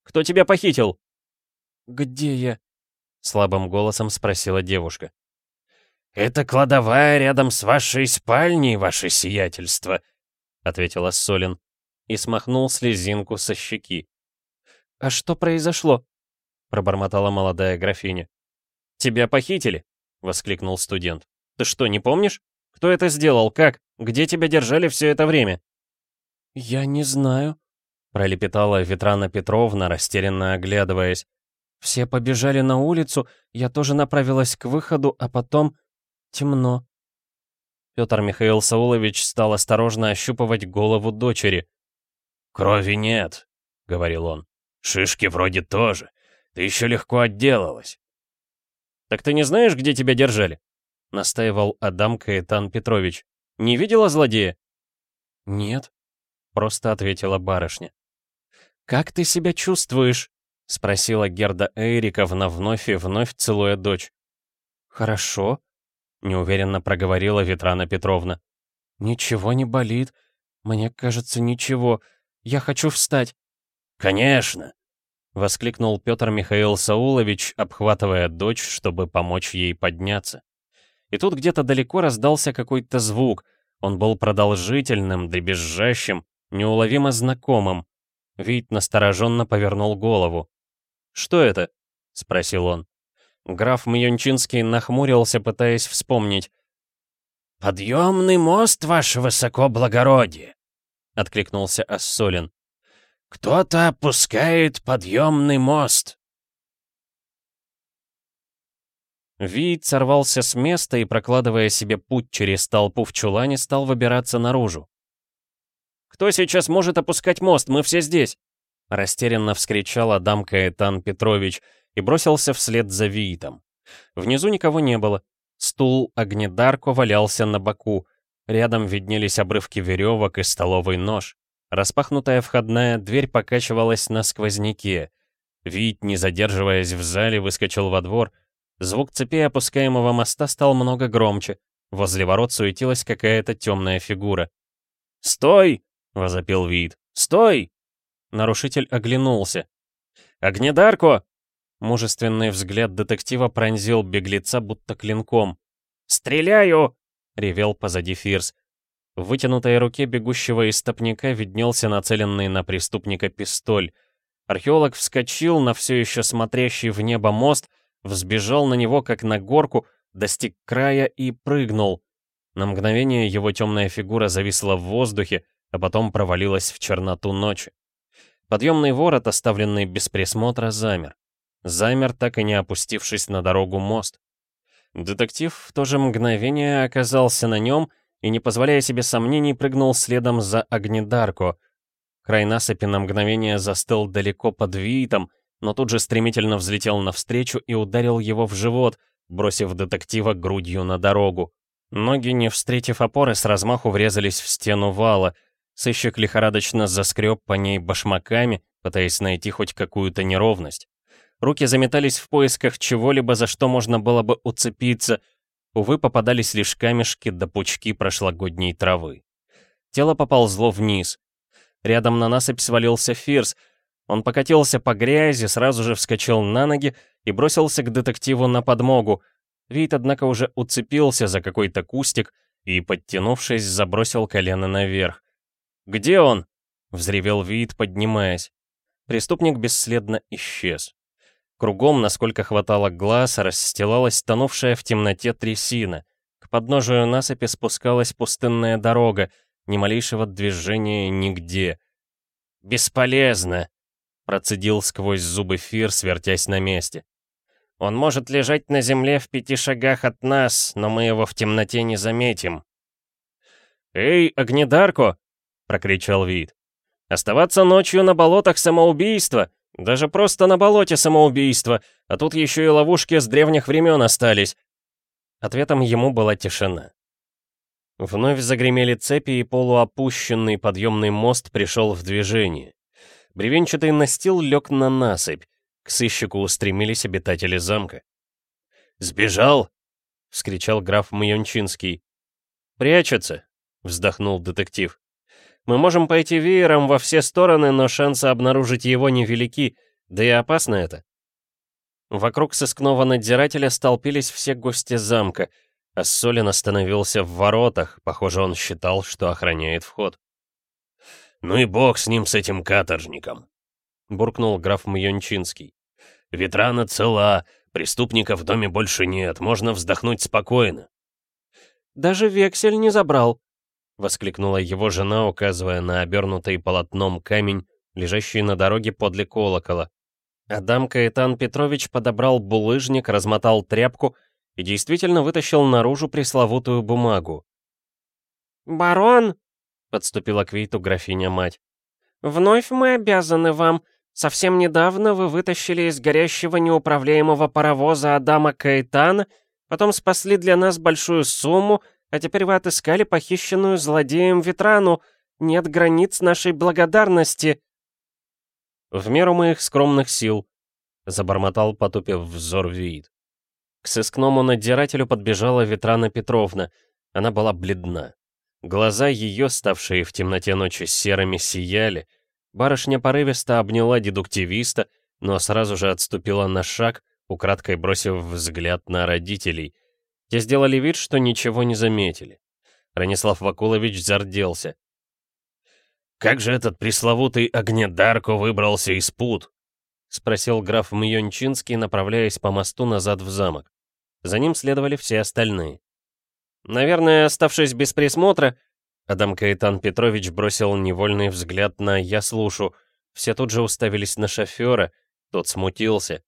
«Кто тебя похитил?» «Где я?» — слабым голосом спросила девушка. «Это кладовая рядом с вашей спальней, ваше сиятельство», — ответила Солин и смахнул слезинку со щеки. «А что произошло?» — пробормотала молодая графиня. «Тебя похитили?» — воскликнул студент. «Ты что, не помнишь? Кто это сделал? Как? Где тебя держали все это время?» «Я не знаю», — пролепетала Ветрана Петровна, растерянно оглядываясь. «Все побежали на улицу, я тоже направилась к выходу, а потом... темно». Петр Михаил Саулович стал осторожно ощупывать голову дочери. «Крови нет», — говорил он. «Шишки вроде тоже. Ты еще легко отделалась. «Так ты не знаешь, где тебя держали?» — настаивал Адам Каэтан Петрович. «Не видела злодея?» «Нет», — просто ответила барышня. «Как ты себя чувствуешь?» — спросила Герда Эриковна, вновь и вновь целуя дочь. «Хорошо», — неуверенно проговорила Ветрана Петровна. «Ничего не болит. Мне кажется, ничего. Я хочу встать». «Конечно!» — воскликнул Петр Михаил Саулович, обхватывая дочь, чтобы помочь ей подняться. И тут где-то далеко раздался какой-то звук. Он был продолжительным, дребезжащим, неуловимо знакомым. Вид настороженно повернул голову. «Что это?» — спросил он. Граф Мьончинский нахмурился, пытаясь вспомнить. «Подъемный мост, ваше высокоблагородие!» — откликнулся Ассолин. «Кто-то опускает подъемный мост!» Вид сорвался с места и, прокладывая себе путь через толпу в чулане, стал выбираться наружу. «Кто сейчас может опускать мост? Мы все здесь!» Растерянно вскричал Адам Каэтан Петрович и бросился вслед за Виитом. Внизу никого не было. Стул огнедарко валялся на боку. Рядом виднелись обрывки веревок и столовый нож. Распахнутая входная дверь покачивалась на сквозняке. Вид, не задерживаясь в зале, выскочил во двор — Звук цепи опускаемого моста стал много громче. Возле ворот суетилась какая-то темная фигура. «Стой!» — возопил Вид. «Стой!» Нарушитель оглянулся. «Огнедарко!» Мужественный взгляд детектива пронзил беглеца будто клинком. «Стреляю!» — ревел позади Фирс. В вытянутой руке бегущего истопника виднелся нацеленный на преступника пистоль. Археолог вскочил на все еще смотрящий в небо мост взбежал на него, как на горку, достиг края и прыгнул. На мгновение его темная фигура зависла в воздухе, а потом провалилась в черноту ночи. Подъемный ворот, оставленный без присмотра, замер. Замер, так и не опустившись на дорогу мост. Детектив в то же мгновение оказался на нем и, не позволяя себе сомнений, прыгнул следом за Огнедарко. Край насыпи на мгновение застыл далеко под Виитом, но тут же стремительно взлетел навстречу и ударил его в живот, бросив детектива грудью на дорогу. Ноги, не встретив опоры, с размаху врезались в стену вала. Сыщик лихорадочно заскреб по ней башмаками, пытаясь найти хоть какую-то неровность. Руки заметались в поисках чего-либо, за что можно было бы уцепиться. Увы, попадались лишь камешки до да пучки прошлогодней травы. Тело поползло вниз. Рядом на насыпь свалился Фирс, он покатился по грязи, сразу же вскочил на ноги и бросился к детективу на подмогу. Вид, однако, уже уцепился за какой-то кустик и, подтянувшись, забросил колено наверх. «Где он?» — взревел Вид, поднимаясь. Преступник бесследно исчез. Кругом, насколько хватало глаз, расстилалась тонувшая в темноте трясина. К подножию насыпи спускалась пустынная дорога, ни малейшего движения нигде. «Бесполезно!» Процедил сквозь зубы Фир, свертясь на месте. «Он может лежать на земле в пяти шагах от нас, но мы его в темноте не заметим». «Эй, Огнедарко!» — прокричал Вид. «Оставаться ночью на болотах самоубийство! Даже просто на болоте самоубийство! А тут еще и ловушки с древних времен остались!» Ответом ему была тишина. Вновь загремели цепи, и полуопущенный подъемный мост пришел в движение. Бревенчатый настил лег на насыпь. К сыщику устремились обитатели замка. «Сбежал!» — вскричал граф Мьончинский. «Прячется!» — вздохнул детектив. «Мы можем пойти веером во все стороны, но шансы обнаружить его невелики, да и опасно это». Вокруг сыскного надзирателя столпились все гости замка, а Солин остановился в воротах, похоже, он считал, что охраняет вход. «Ну и бог с ним, с этим каторжником!» — буркнул граф Мьончинский. «Ветрана цела, преступника в доме больше нет, можно вздохнуть спокойно». «Даже вексель не забрал», — воскликнула его жена, указывая на обернутый полотном камень, лежащий на дороге подле колокола. Адам Каэтан Петрович подобрал булыжник, размотал тряпку и действительно вытащил наружу пресловутую бумагу. «Барон!» — подступила к Вейту графиня-мать. «Вновь мы обязаны вам. Совсем недавно вы вытащили из горящего неуправляемого паровоза Адама Каэтана, потом спасли для нас большую сумму, а теперь вы отыскали похищенную злодеем Ветрану. Нет границ нашей благодарности». В меру моих скромных сил», — забормотал, потупив взор вид. К сыскному надзирателю подбежала Ветрана Петровна. Она была бледна. Глаза ее, ставшие в темноте ночи серыми, сияли. Барышня порывисто обняла дедуктивиста, но сразу же отступила на шаг, украдкой бросив взгляд на родителей. Те сделали вид, что ничего не заметили. Ранислав Вакулович зарделся. «Как же этот пресловутый Огнедарко выбрался из пут?» — спросил граф Мьончинский, направляясь по мосту назад в замок. За ним следовали все остальные. Наверное, оставшись без присмотра, Адам Каэтан Петрович бросил невольный взгляд на «я слушу». Все тут же уставились на шофера, тот смутился.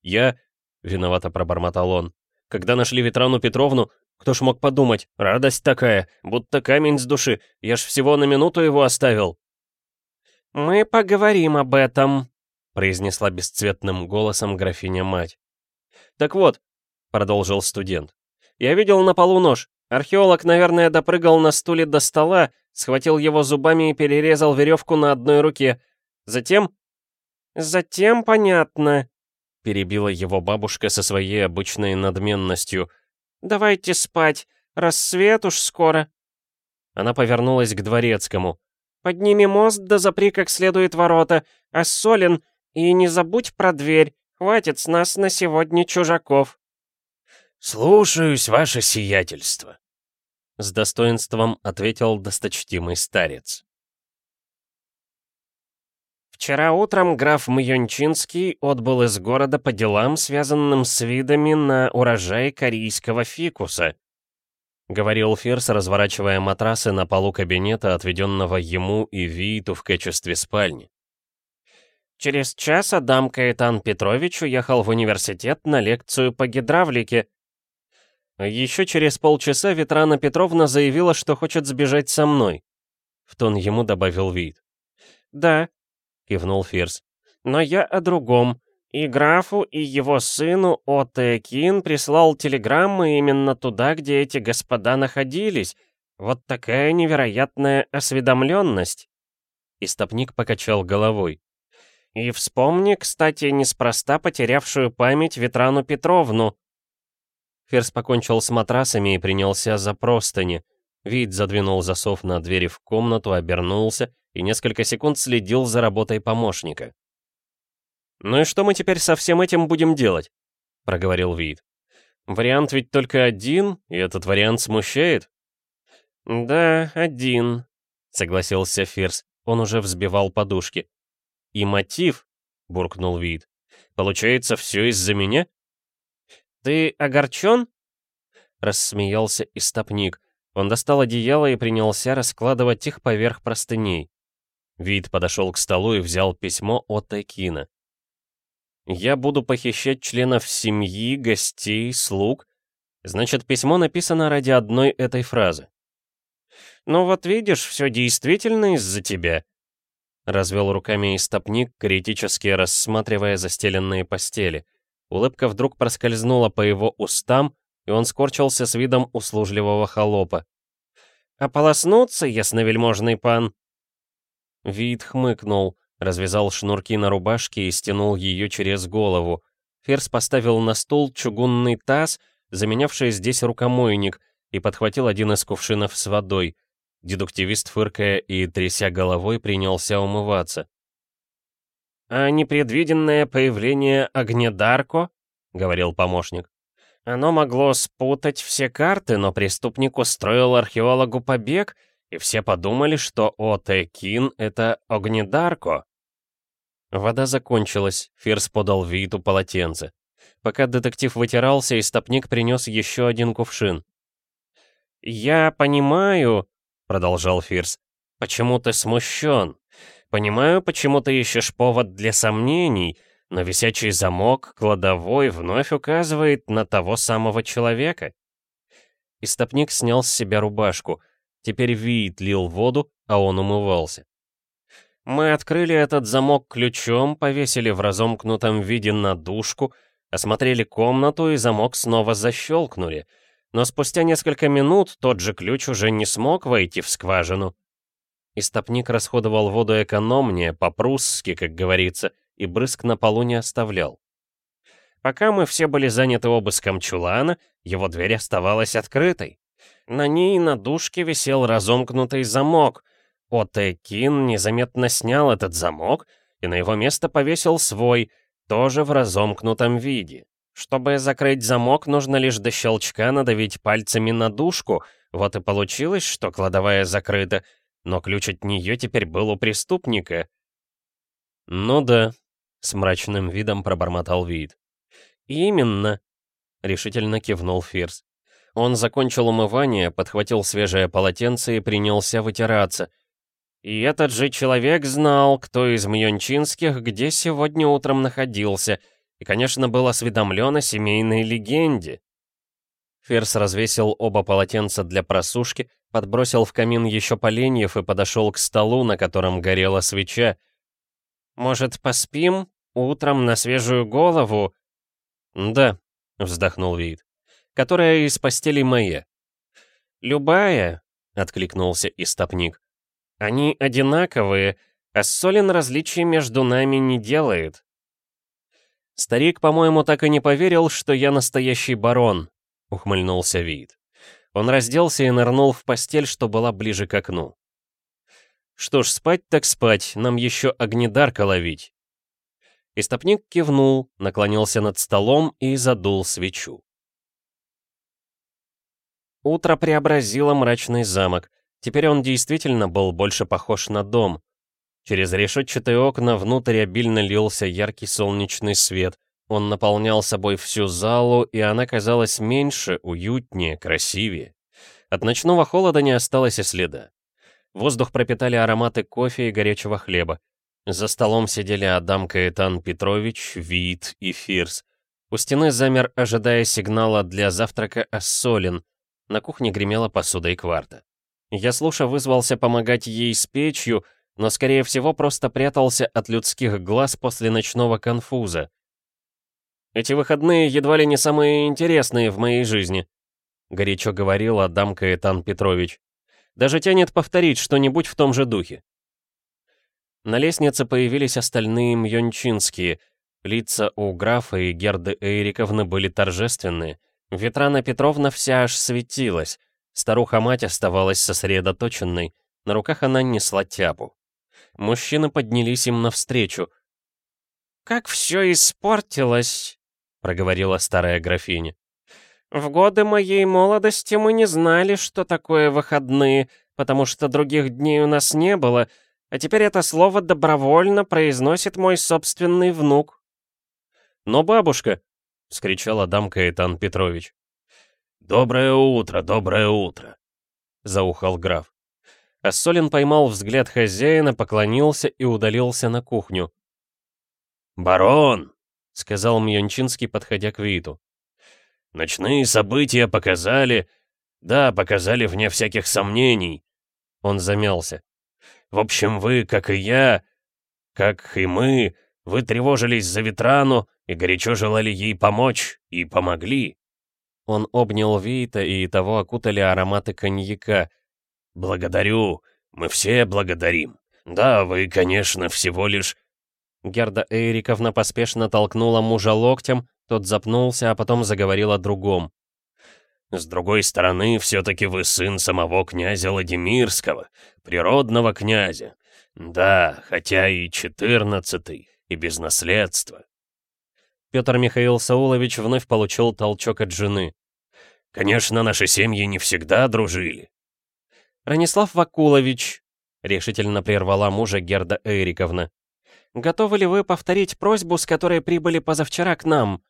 «Я...» — виновато пробормотал он. «Когда нашли Ветрану Петровну, кто ж мог подумать, радость такая, будто камень с души, я ж всего на минуту его оставил». «Мы поговорим об этом», — произнесла бесцветным голосом графиня-мать. «Так вот», — продолжил студент, — «я видел на полу нож. Археолог, наверное, допрыгал на стуле до стола, схватил его зубами и перерезал веревку на одной руке. Затем...» «Затем понятно», — перебила его бабушка со своей обычной надменностью — «Давайте спать, рассвет уж скоро». Она повернулась к дворецкому. «Подними мост да запри как следует ворота, а Солин, и не забудь про дверь, хватит с нас на сегодня чужаков». «Слушаюсь, ваше сиятельство», — с достоинством ответил досточтимый старец. Вчера утром граф Мьончинский отбыл из города по делам, связанным с видами на урожай корейского фикуса. Говорил Фирс, разворачивая матрасы на полу кабинета, отведенного ему и Виту в качестве спальни. Через час Адам Каэтан Петрович уехал в университет на лекцию по гидравлике. Еще через полчаса Ветрана Петровна заявила, что хочет сбежать со мной. В тон ему добавил Вит. «Да, кивнул Фирс. «Но я о другом. И графу, и его сыну Отекин прислал телеграммы именно туда, где эти господа находились. Вот такая невероятная осведомленность». Истопник покачал головой. «И вспомни, кстати, неспроста потерявшую память Ветрану Петровну». Ферс покончил с матрасами и принялся за простыни. Вид задвинул засов на двери в комнату, обернулся и несколько секунд следил за работой помощника. «Ну и что мы теперь со всем этим будем делать?» — проговорил Вид. «Вариант ведь только один, и этот вариант смущает?» «Да, один», — согласился Фирс. Он уже взбивал подушки. «И мотив?» — буркнул Вид. «Получается, все из-за меня?» «Ты огорчен?» — рассмеялся истопник. Он достал одеяло и принялся раскладывать их поверх простыней. Вид подошел к столу и взял письмо от Экина. «Я буду похищать членов семьи, гостей, слуг. Значит, письмо написано ради одной этой фразы». «Ну вот видишь, все действительно из-за тебя», — развел руками истопник, критически рассматривая застеленные постели. Улыбка вдруг проскользнула по его устам, и он скорчился с видом услужливого холопа. «Ополоснуться, ясновельможный пан?» Вид хмыкнул, развязал шнурки на рубашке и стянул ее через голову. Ферс поставил на стол чугунный таз, заменявший здесь рукомойник, и подхватил один из кувшинов с водой. Дедуктивист, фыркая и тряся головой, принялся умываться. «А непредвиденное появление Огнедарко?» — говорил помощник. «Оно могло спутать все карты, но преступник устроил археологу побег — и все подумали, что Отекин — это Огнедарко. Вода закончилась, Фирс подал Виту полотенце. Пока детектив вытирался, истопник принес еще один кувшин. «Я понимаю», — продолжал Фирс, — «почему ты смущен. Понимаю, почему ты ищешь повод для сомнений, но висячий замок кладовой вновь указывает на того самого человека». Истопник снял с себя рубашку — Теперь Виит лил воду, а он умывался. Мы открыли этот замок ключом, повесили в разомкнутом виде на душку, осмотрели комнату и замок снова защелкнули. Но спустя несколько минут тот же ключ уже не смог войти в скважину. Истопник расходовал воду экономнее, по-прусски, как говорится, и брызг на полу не оставлял. Пока мы все были заняты обыском чулана, его дверь оставалась открытой. На ней на дужке висел разомкнутый замок. Отекин незаметно снял этот замок и на его место повесил свой, тоже в разомкнутом виде. Чтобы закрыть замок, нужно лишь до щелчка надавить пальцами на дужку, вот и получилось, что кладовая закрыта, но ключ от нее теперь был у преступника. «Ну да», — с мрачным видом пробормотал вид. «Именно», — решительно кивнул Фирс. Он закончил умывание, подхватил свежее полотенце и принялся вытираться. И этот же человек знал, кто из Мьончинских где сегодня утром находился, и, конечно, был осведомлен о семейной легенде. Ферс развесил оба полотенца для просушки, подбросил в камин еще поленьев и подошел к столу, на котором горела свеча. «Может, поспим? Утром на свежую голову?» «Да», — вздохнул Вид, — «которая из постели моя». «Любая», — откликнулся истопник. «Они одинаковые, а Солин различий между нами не делает». «Старик, по-моему, так и не поверил, что я настоящий барон», — ухмыльнулся Вид. Он разделся и нырнул в постель, что была ближе к окну. «Что ж, спать так спать, нам еще огнедарка ловить». Истопник кивнул, наклонился над столом и задул свечу. Утро преобразило мрачный замок. Теперь он действительно был больше похож на дом. Через решетчатые окна внутрь обильно лился яркий солнечный свет. Он наполнял собой всю залу, и она казалась меньше, уютнее, красивее. От ночного холода не осталось и следа. Воздух пропитали ароматы кофе и горячего хлеба. За столом сидели Адам Каэтан Петрович, Вит и Фирс. У стены замер, ожидая сигнала для завтрака Ассолин. На кухне гремела посуда и кварта. Я слуша вызвался помогать ей с печью, но, скорее всего, просто прятался от людских глаз после ночного конфуза. «Эти выходные едва ли не самые интересные в моей жизни», — горячо говорил Адам Каэтан Петрович. «Даже тянет повторить что-нибудь в том же духе». На лестнице появились остальные мьончинские. Лица у графа и Герды Эйриковны были торжественные. Ветрана Петровна вся аж светилась. Старуха-мать оставалась сосредоточенной. На руках она несла тяпу. Мужчины поднялись им навстречу. «Как все испортилось!» — проговорила старая графиня. «В годы моей молодости мы не знали, что такое выходные, потому что других дней у нас не было, а теперь это слово добровольно произносит мой собственный внук. «Но бабушка!» — вскричал Адам Каэтан Петрович. «Доброе утро, доброе утро!» — заухал граф. Ассолин поймал взгляд хозяина, поклонился и удалился на кухню. «Барон!» — сказал Мьончинский, подходя к Виту. «Ночные события показали... Да, показали вне всяких сомнений». Он замялся. В общем, вы, как и я, как и мы, вы тревожились за Ветрану и горячо желали ей помочь, и помогли». Он обнял Вейта, и того окутали ароматы коньяка. «Благодарю, мы все благодарим. Да, вы, конечно, всего лишь...» Герда Эриковна поспешно толкнула мужа локтем, тот запнулся, а потом заговорил о другом. С другой стороны, все-таки вы сын самого князя Владимирского, природного князя. Да, хотя и четырнадцатый, и без наследства. Петр Михаил Саулович вновь получил толчок от жены. Конечно, наши семьи не всегда дружили. Ранислав Вакулович, решительно прервала мужа Герда Эриковна. Готовы ли вы повторить просьбу, с которой прибыли позавчера к нам?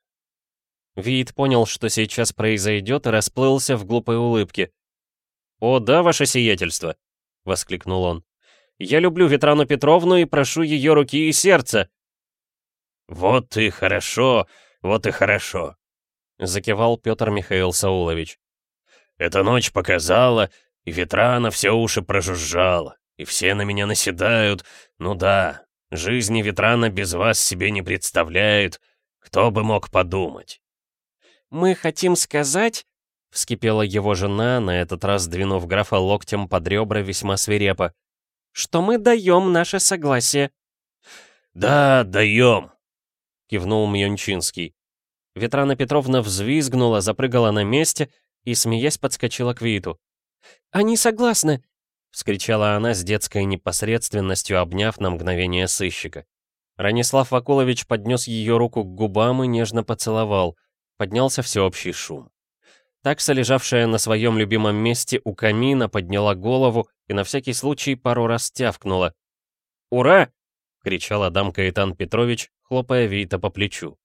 Вид понял, что сейчас произойдет, и расплылся в глупой улыбке. «О, да, ваше сиятельство!» — воскликнул он. «Я люблю Ветрану Петровну и прошу ее руки и сердца!» «Вот и хорошо, вот и хорошо!» — закивал Петр Михаил Саулович. «Эта ночь показала, и Ветрана все уши прожужжала, и все на меня наседают. Ну да, жизни Ветрана без вас себе не представляет, кто бы мог подумать!» «Мы хотим сказать...» — вскипела его жена, на этот раз двинув графа локтем под ребра весьма свирепо. что мы даем наше согласие». «Да, даем», — кивнул Мьончинский. Ветрана Петровна взвизгнула, запрыгала на месте и, смеясь, подскочила к Виту. «Они согласны!» — вскричала она с детской непосредственностью, обняв на мгновение сыщика. Ранислав Вакулович поднес ее руку к губам и нежно поцеловал. Поднялся всеобщий шум. Такса, лежавшая на своем любимом месте у камина, подняла голову и на всякий случай пару раз тявкнула. «Ура!» — кричал Адам Каэтан Петрович, хлопая Вита по плечу.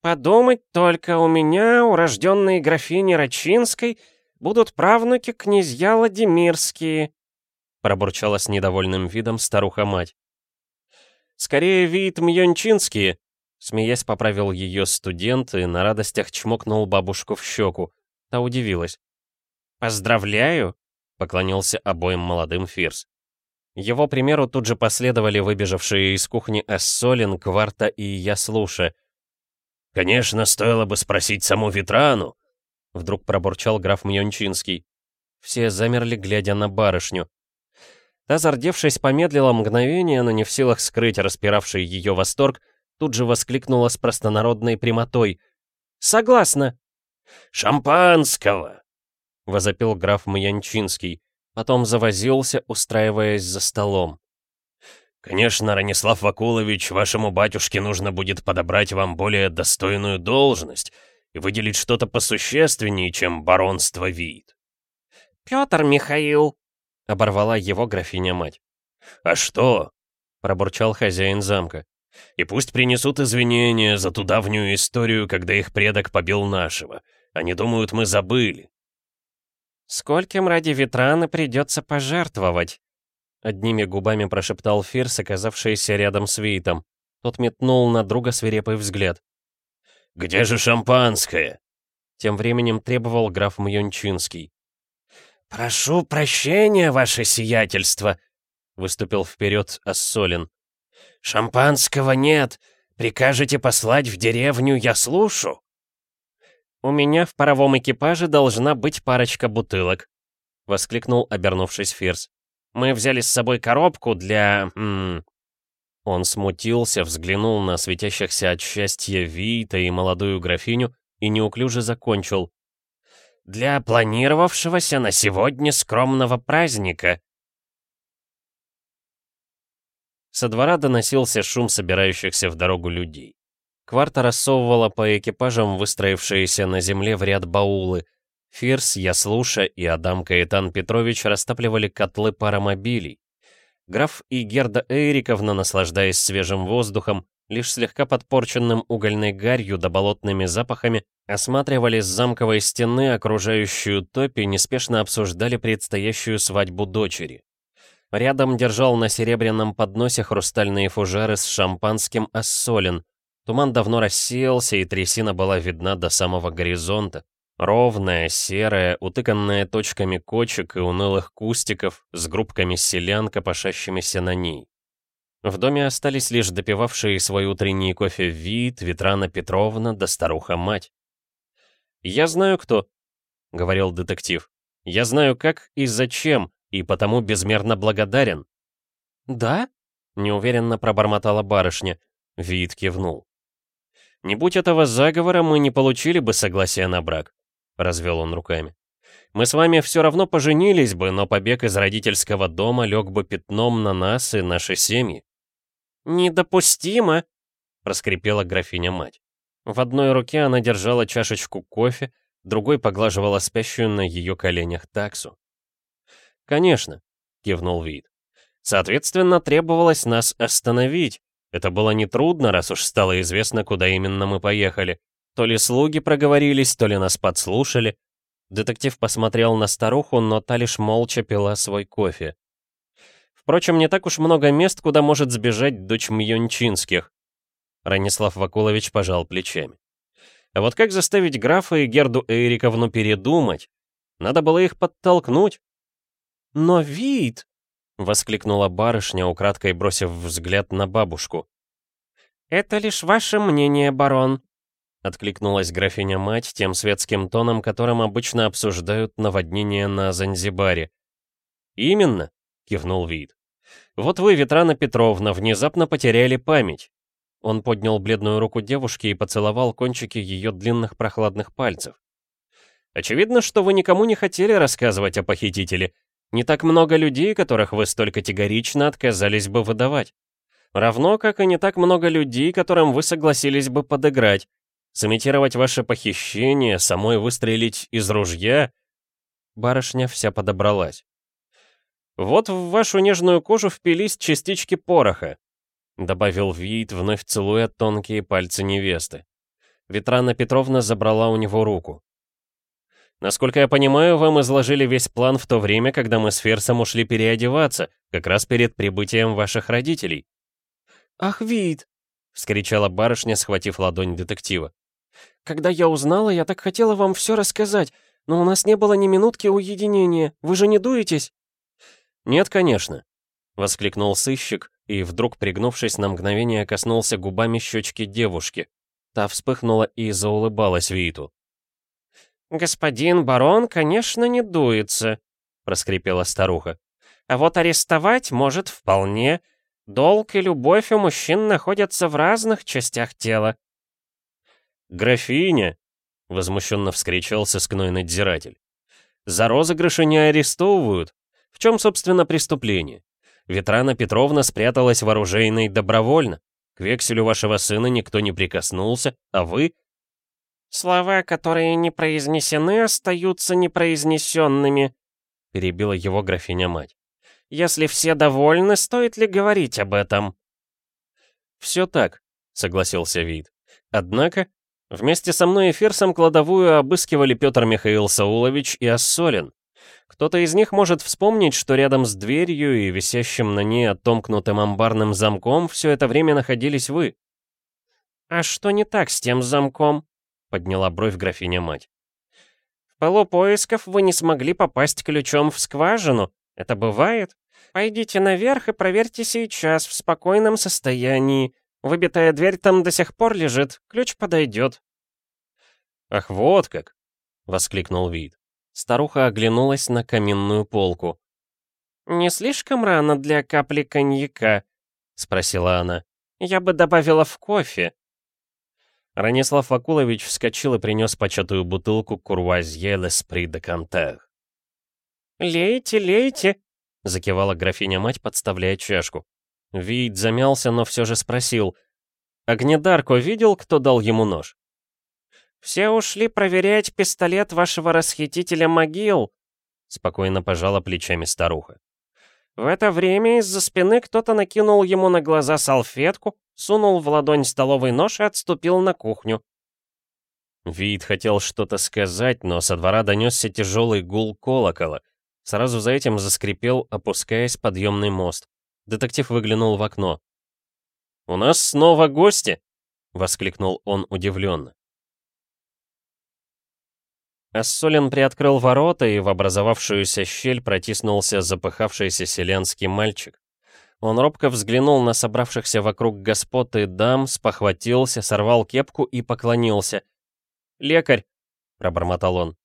«Подумать только, у меня, урожденной графини Рачинской, будут правнуки князья Владимирские», пробурчала с недовольным видом старуха-мать. «Скорее вид Мьончинские», смеясь поправил ее студент и на радостях чмокнул бабушку в щеку. Та удивилась. «Поздравляю!» — поклонился обоим молодым Фирс. Его примеру тут же последовали выбежавшие из кухни Эссолин, Кварта и Яслуша, «Конечно, стоило бы спросить саму Ветрану», — вдруг пробурчал граф Мьончинский. Все замерли, глядя на барышню. Та, зардевшись, помедлила мгновение, но не в силах скрыть распиравший ее восторг, тут же воскликнула с простонародной прямотой. «Согласна!» «Шампанского!» — возопил граф Мьянчинский. Потом завозился, устраиваясь за столом. «Конечно, Ранислав Вакулович, вашему батюшке нужно будет подобрать вам более достойную должность и выделить что-то посущественнее, чем баронство вид». «Петр Михаил!» — оборвала его графиня-мать. «А что?» — пробурчал хозяин замка. «И пусть принесут извинения за ту давнюю историю, когда их предок побил нашего. Они думают, мы забыли». «Скольким ради ветрана придется пожертвовать?» Одними губами прошептал Фирс, оказавшийся рядом с Вейтом. Тот метнул на друга свирепый взгляд. «Где же шампанское?» Тем временем требовал граф Мьончинский. «Прошу прощения, ваше сиятельство!» Выступил вперед Ассолин. «Шампанского нет! Прикажете послать в деревню, я слушу?» «У меня в паровом экипаже должна быть парочка бутылок», — воскликнул, обернувшись Фирс. Мы взяли с собой коробку для... М -м. Он смутился, взглянул на светящихся от счастья Вита и молодую графиню и неуклюже закончил. «Для планировавшегося на сегодня скромного праздника». Со двора доносился шум собирающихся в дорогу людей. Кварта рассовывала по экипажам выстроившиеся на земле в ряд баулы, Фирс, Яслуша и Адам Каэтан Петрович растапливали котлы паромобилей. Граф и Герда Эриковна, наслаждаясь свежим воздухом, лишь слегка подпорченным угольной гарью да болотными запахами, осматривали с замковой стены окружающую топи и неспешно обсуждали предстоящую свадьбу дочери. Рядом держал на серебряном подносе хрустальные фужеры с шампанским ассолин. Туман давно рассеялся, и трясина была видна до самого горизонта. Ровная, серая, утыканная точками кочек и унылых кустиков, с группками селян, копошащимися на ней. В доме остались лишь допивавшие свой утренний кофе вид, Ветрана Петровна да старуха-мать. «Я знаю, кто», — говорил детектив. «Я знаю, как и зачем, и потому безмерно благодарен». «Да?» — неуверенно пробормотала барышня. Вид кивнул. «Не будь этого заговора, мы не получили бы согласия на брак. — развел он руками. «Мы с вами все равно поженились бы, но побег из родительского дома лег бы пятном на нас и наши семьи». «Недопустимо!» — проскрипела графиня-мать. В одной руке она держала чашечку кофе, другой поглаживала спящую на ее коленях таксу. «Конечно», — кивнул Вид. «Соответственно, требовалось нас остановить. Это было нетрудно, раз уж стало известно, куда именно мы поехали. То ли слуги проговорились, то ли нас подслушали. Детектив посмотрел на старуху, но та лишь молча пила свой кофе. Впрочем, не так уж много мест, куда может сбежать дочь Мьончинских. Ранислав Вакулович пожал плечами. А вот как заставить графа и Герду Эриковну передумать? Надо было их подтолкнуть. «Но вид!» — воскликнула барышня, украдкой бросив взгляд на бабушку. «Это лишь ваше мнение, барон», Откликнулась графиня-мать тем светским тоном, которым обычно обсуждают наводнение на Занзибаре. «Именно», — кивнул Вид. «Вот вы, Ветрана Петровна, внезапно потеряли память». Он поднял бледную руку девушки и поцеловал кончики ее длинных прохладных пальцев. «Очевидно, что вы никому не хотели рассказывать о похитителе. Не так много людей, которых вы столь категорично отказались бы выдавать. Равно как и не так много людей, которым вы согласились бы подыграть. Сымитировать ваше похищение, самой выстрелить из ружья...» Барышня вся подобралась. «Вот в вашу нежную кожу впились частички пороха», добавил Вит, вновь целуя тонкие пальцы невесты. Ветрана Петровна забрала у него руку. «Насколько я понимаю, вам изложили весь план в то время, когда мы с Ферсом ушли переодеваться, как раз перед прибытием ваших родителей». «Ах, Вит!» — вскричала барышня, схватив ладонь детектива. «Когда я узнала, я так хотела вам все рассказать, но у нас не было ни минутки уединения. Вы же не дуетесь?» «Нет, конечно», — воскликнул сыщик и, вдруг пригнувшись на мгновение, коснулся губами щечки девушки. Та вспыхнула и заулыбалась Виту. «Господин барон, конечно, не дуется», — проскрипела старуха. «А вот арестовать может вполне. Долг и любовь у мужчин находятся в разных частях тела». «Графиня!» — возмущенно вскричал сыскной надзиратель. «За розыгрыши не арестовывают. В чем, собственно, преступление? Ветрана Петровна спряталась в оружейной добровольно. К векселю вашего сына никто не прикоснулся, а вы...» «Слова, которые не произнесены, остаются непроизнесенными», — перебила его графиня-мать. «Если все довольны, стоит ли говорить об этом?» «Все так», — согласился Вид. «Однако, вместе со мной и Ферсом кладовую обыскивали Петр Михаил Саулович и Ассолин. Кто-то из них может вспомнить, что рядом с дверью и висящим на ней отомкнутым амбарным замком все это время находились вы. «А что не так с тем замком?» — подняла бровь графиня-мать. «В полу поисков вы не смогли попасть ключом в скважину. Это бывает? Пойдите наверх и проверьте сейчас в спокойном состоянии. Выбитая дверь там до сих пор лежит, ключ подойдет». «Ах, вот как!» — воскликнул Вид. Старуха оглянулась на каминную полку. «Не слишком рано для капли коньяка?» — спросила она. «Я бы добавила в кофе». Ранислав Вакулович вскочил и принес початую бутылку курвазье леспри де Кантер. «Лейте, лейте!» — закивала графиня-мать, подставляя чашку. Вид замялся, но все же спросил. «Огнедарко видел, кто дал ему нож?» «Все ушли проверять пистолет вашего расхитителя могил», — спокойно пожала плечами старуха. В это время из-за спины кто-то накинул ему на глаза салфетку, сунул в ладонь столовый нож и отступил на кухню. Вид хотел что-то сказать, но со двора донесся тяжелый гул колокола. Сразу за этим заскрипел, опускаясь подъемный мост. Детектив выглянул в окно. «У нас снова гости!» — воскликнул он удивленно. Ассолин приоткрыл ворота, и в образовавшуюся щель протиснулся запыхавшийся селенский мальчик. Он робко взглянул на собравшихся вокруг господ и дам, спохватился, сорвал кепку и поклонился. «Лекарь!» — пробормотал он.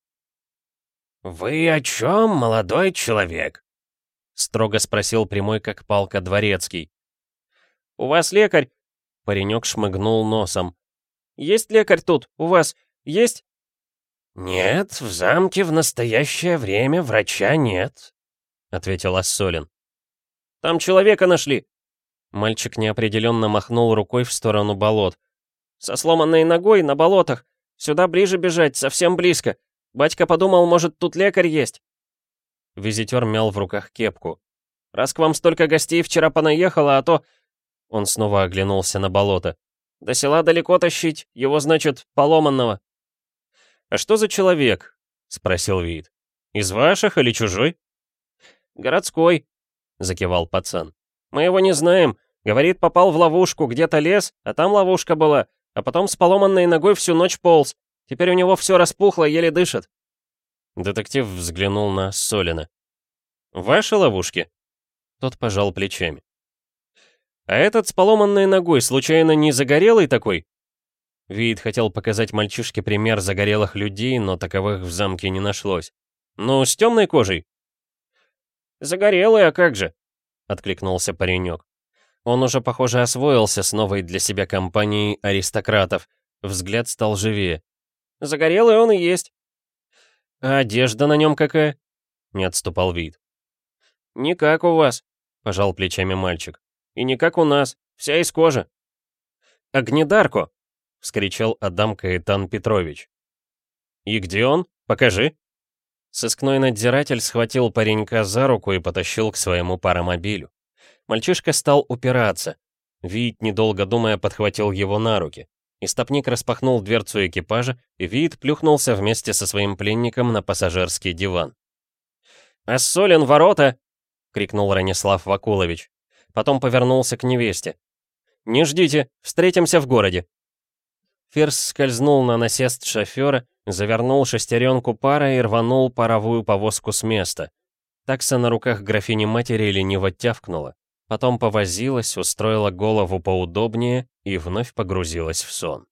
«Вы о чем, молодой человек?» — строго спросил прямой как палка дворецкий. «У вас лекарь?» — паренек шмыгнул носом. «Есть лекарь тут? У вас? Есть?» «Нет, в замке в настоящее время врача нет», — ответил Ассолин. «Там человека нашли!» Мальчик неопределенно махнул рукой в сторону болот. «Со сломанной ногой на болотах. Сюда ближе бежать, совсем близко. Батька подумал, может, тут лекарь есть». Визитер мял в руках кепку. «Раз к вам столько гостей вчера понаехало, а то...» Он снова оглянулся на болото. «До села далеко тащить, его, значит, поломанного». «А что за человек?» — спросил Вид. «Из ваших или чужой?» «Городской», — закивал пацан. «Мы его не знаем. Говорит, попал в ловушку, где-то лес, а там ловушка была, а потом с поломанной ногой всю ночь полз. Теперь у него все распухло, еле дышит». Детектив взглянул на Солина. «Ваши ловушки?» Тот пожал плечами. «А этот с поломанной ногой случайно не загорелый такой?» Вид хотел показать мальчишке пример загорелых людей, но таковых в замке не нашлось. «Ну, с темной кожей?» «Загорелый, а как же?» — откликнулся паренек. Он уже, похоже, освоился с новой для себя компанией аристократов. Взгляд стал живее. «Загорелый он и есть». «А одежда на нем какая?» — не отступал вид. «Не как у вас», — пожал плечами мальчик. «И не как у нас, вся из кожи». «Огнедарку!» — вскричал Адам Каэтан Петрович. «И где он? Покажи!» Сыскной надзиратель схватил паренька за руку и потащил к своему паромобилю. Мальчишка стал упираться. Вид, недолго думая, подхватил его на руки. Истопник распахнул дверцу экипажа, и Вид плюхнулся вместе со своим пленником на пассажирский диван. «Ассолин, ворота!» — крикнул Ранислав Вакулович. Потом повернулся к невесте. «Не ждите, встретимся в городе». Ферс скользнул на насест шофера, завернул шестеренку пара и рванул паровую повозку с места. Такса на руках графини-матери лениво тявкнула. Потом повозилась, устроила голову поудобнее и вновь погрузилась в сон.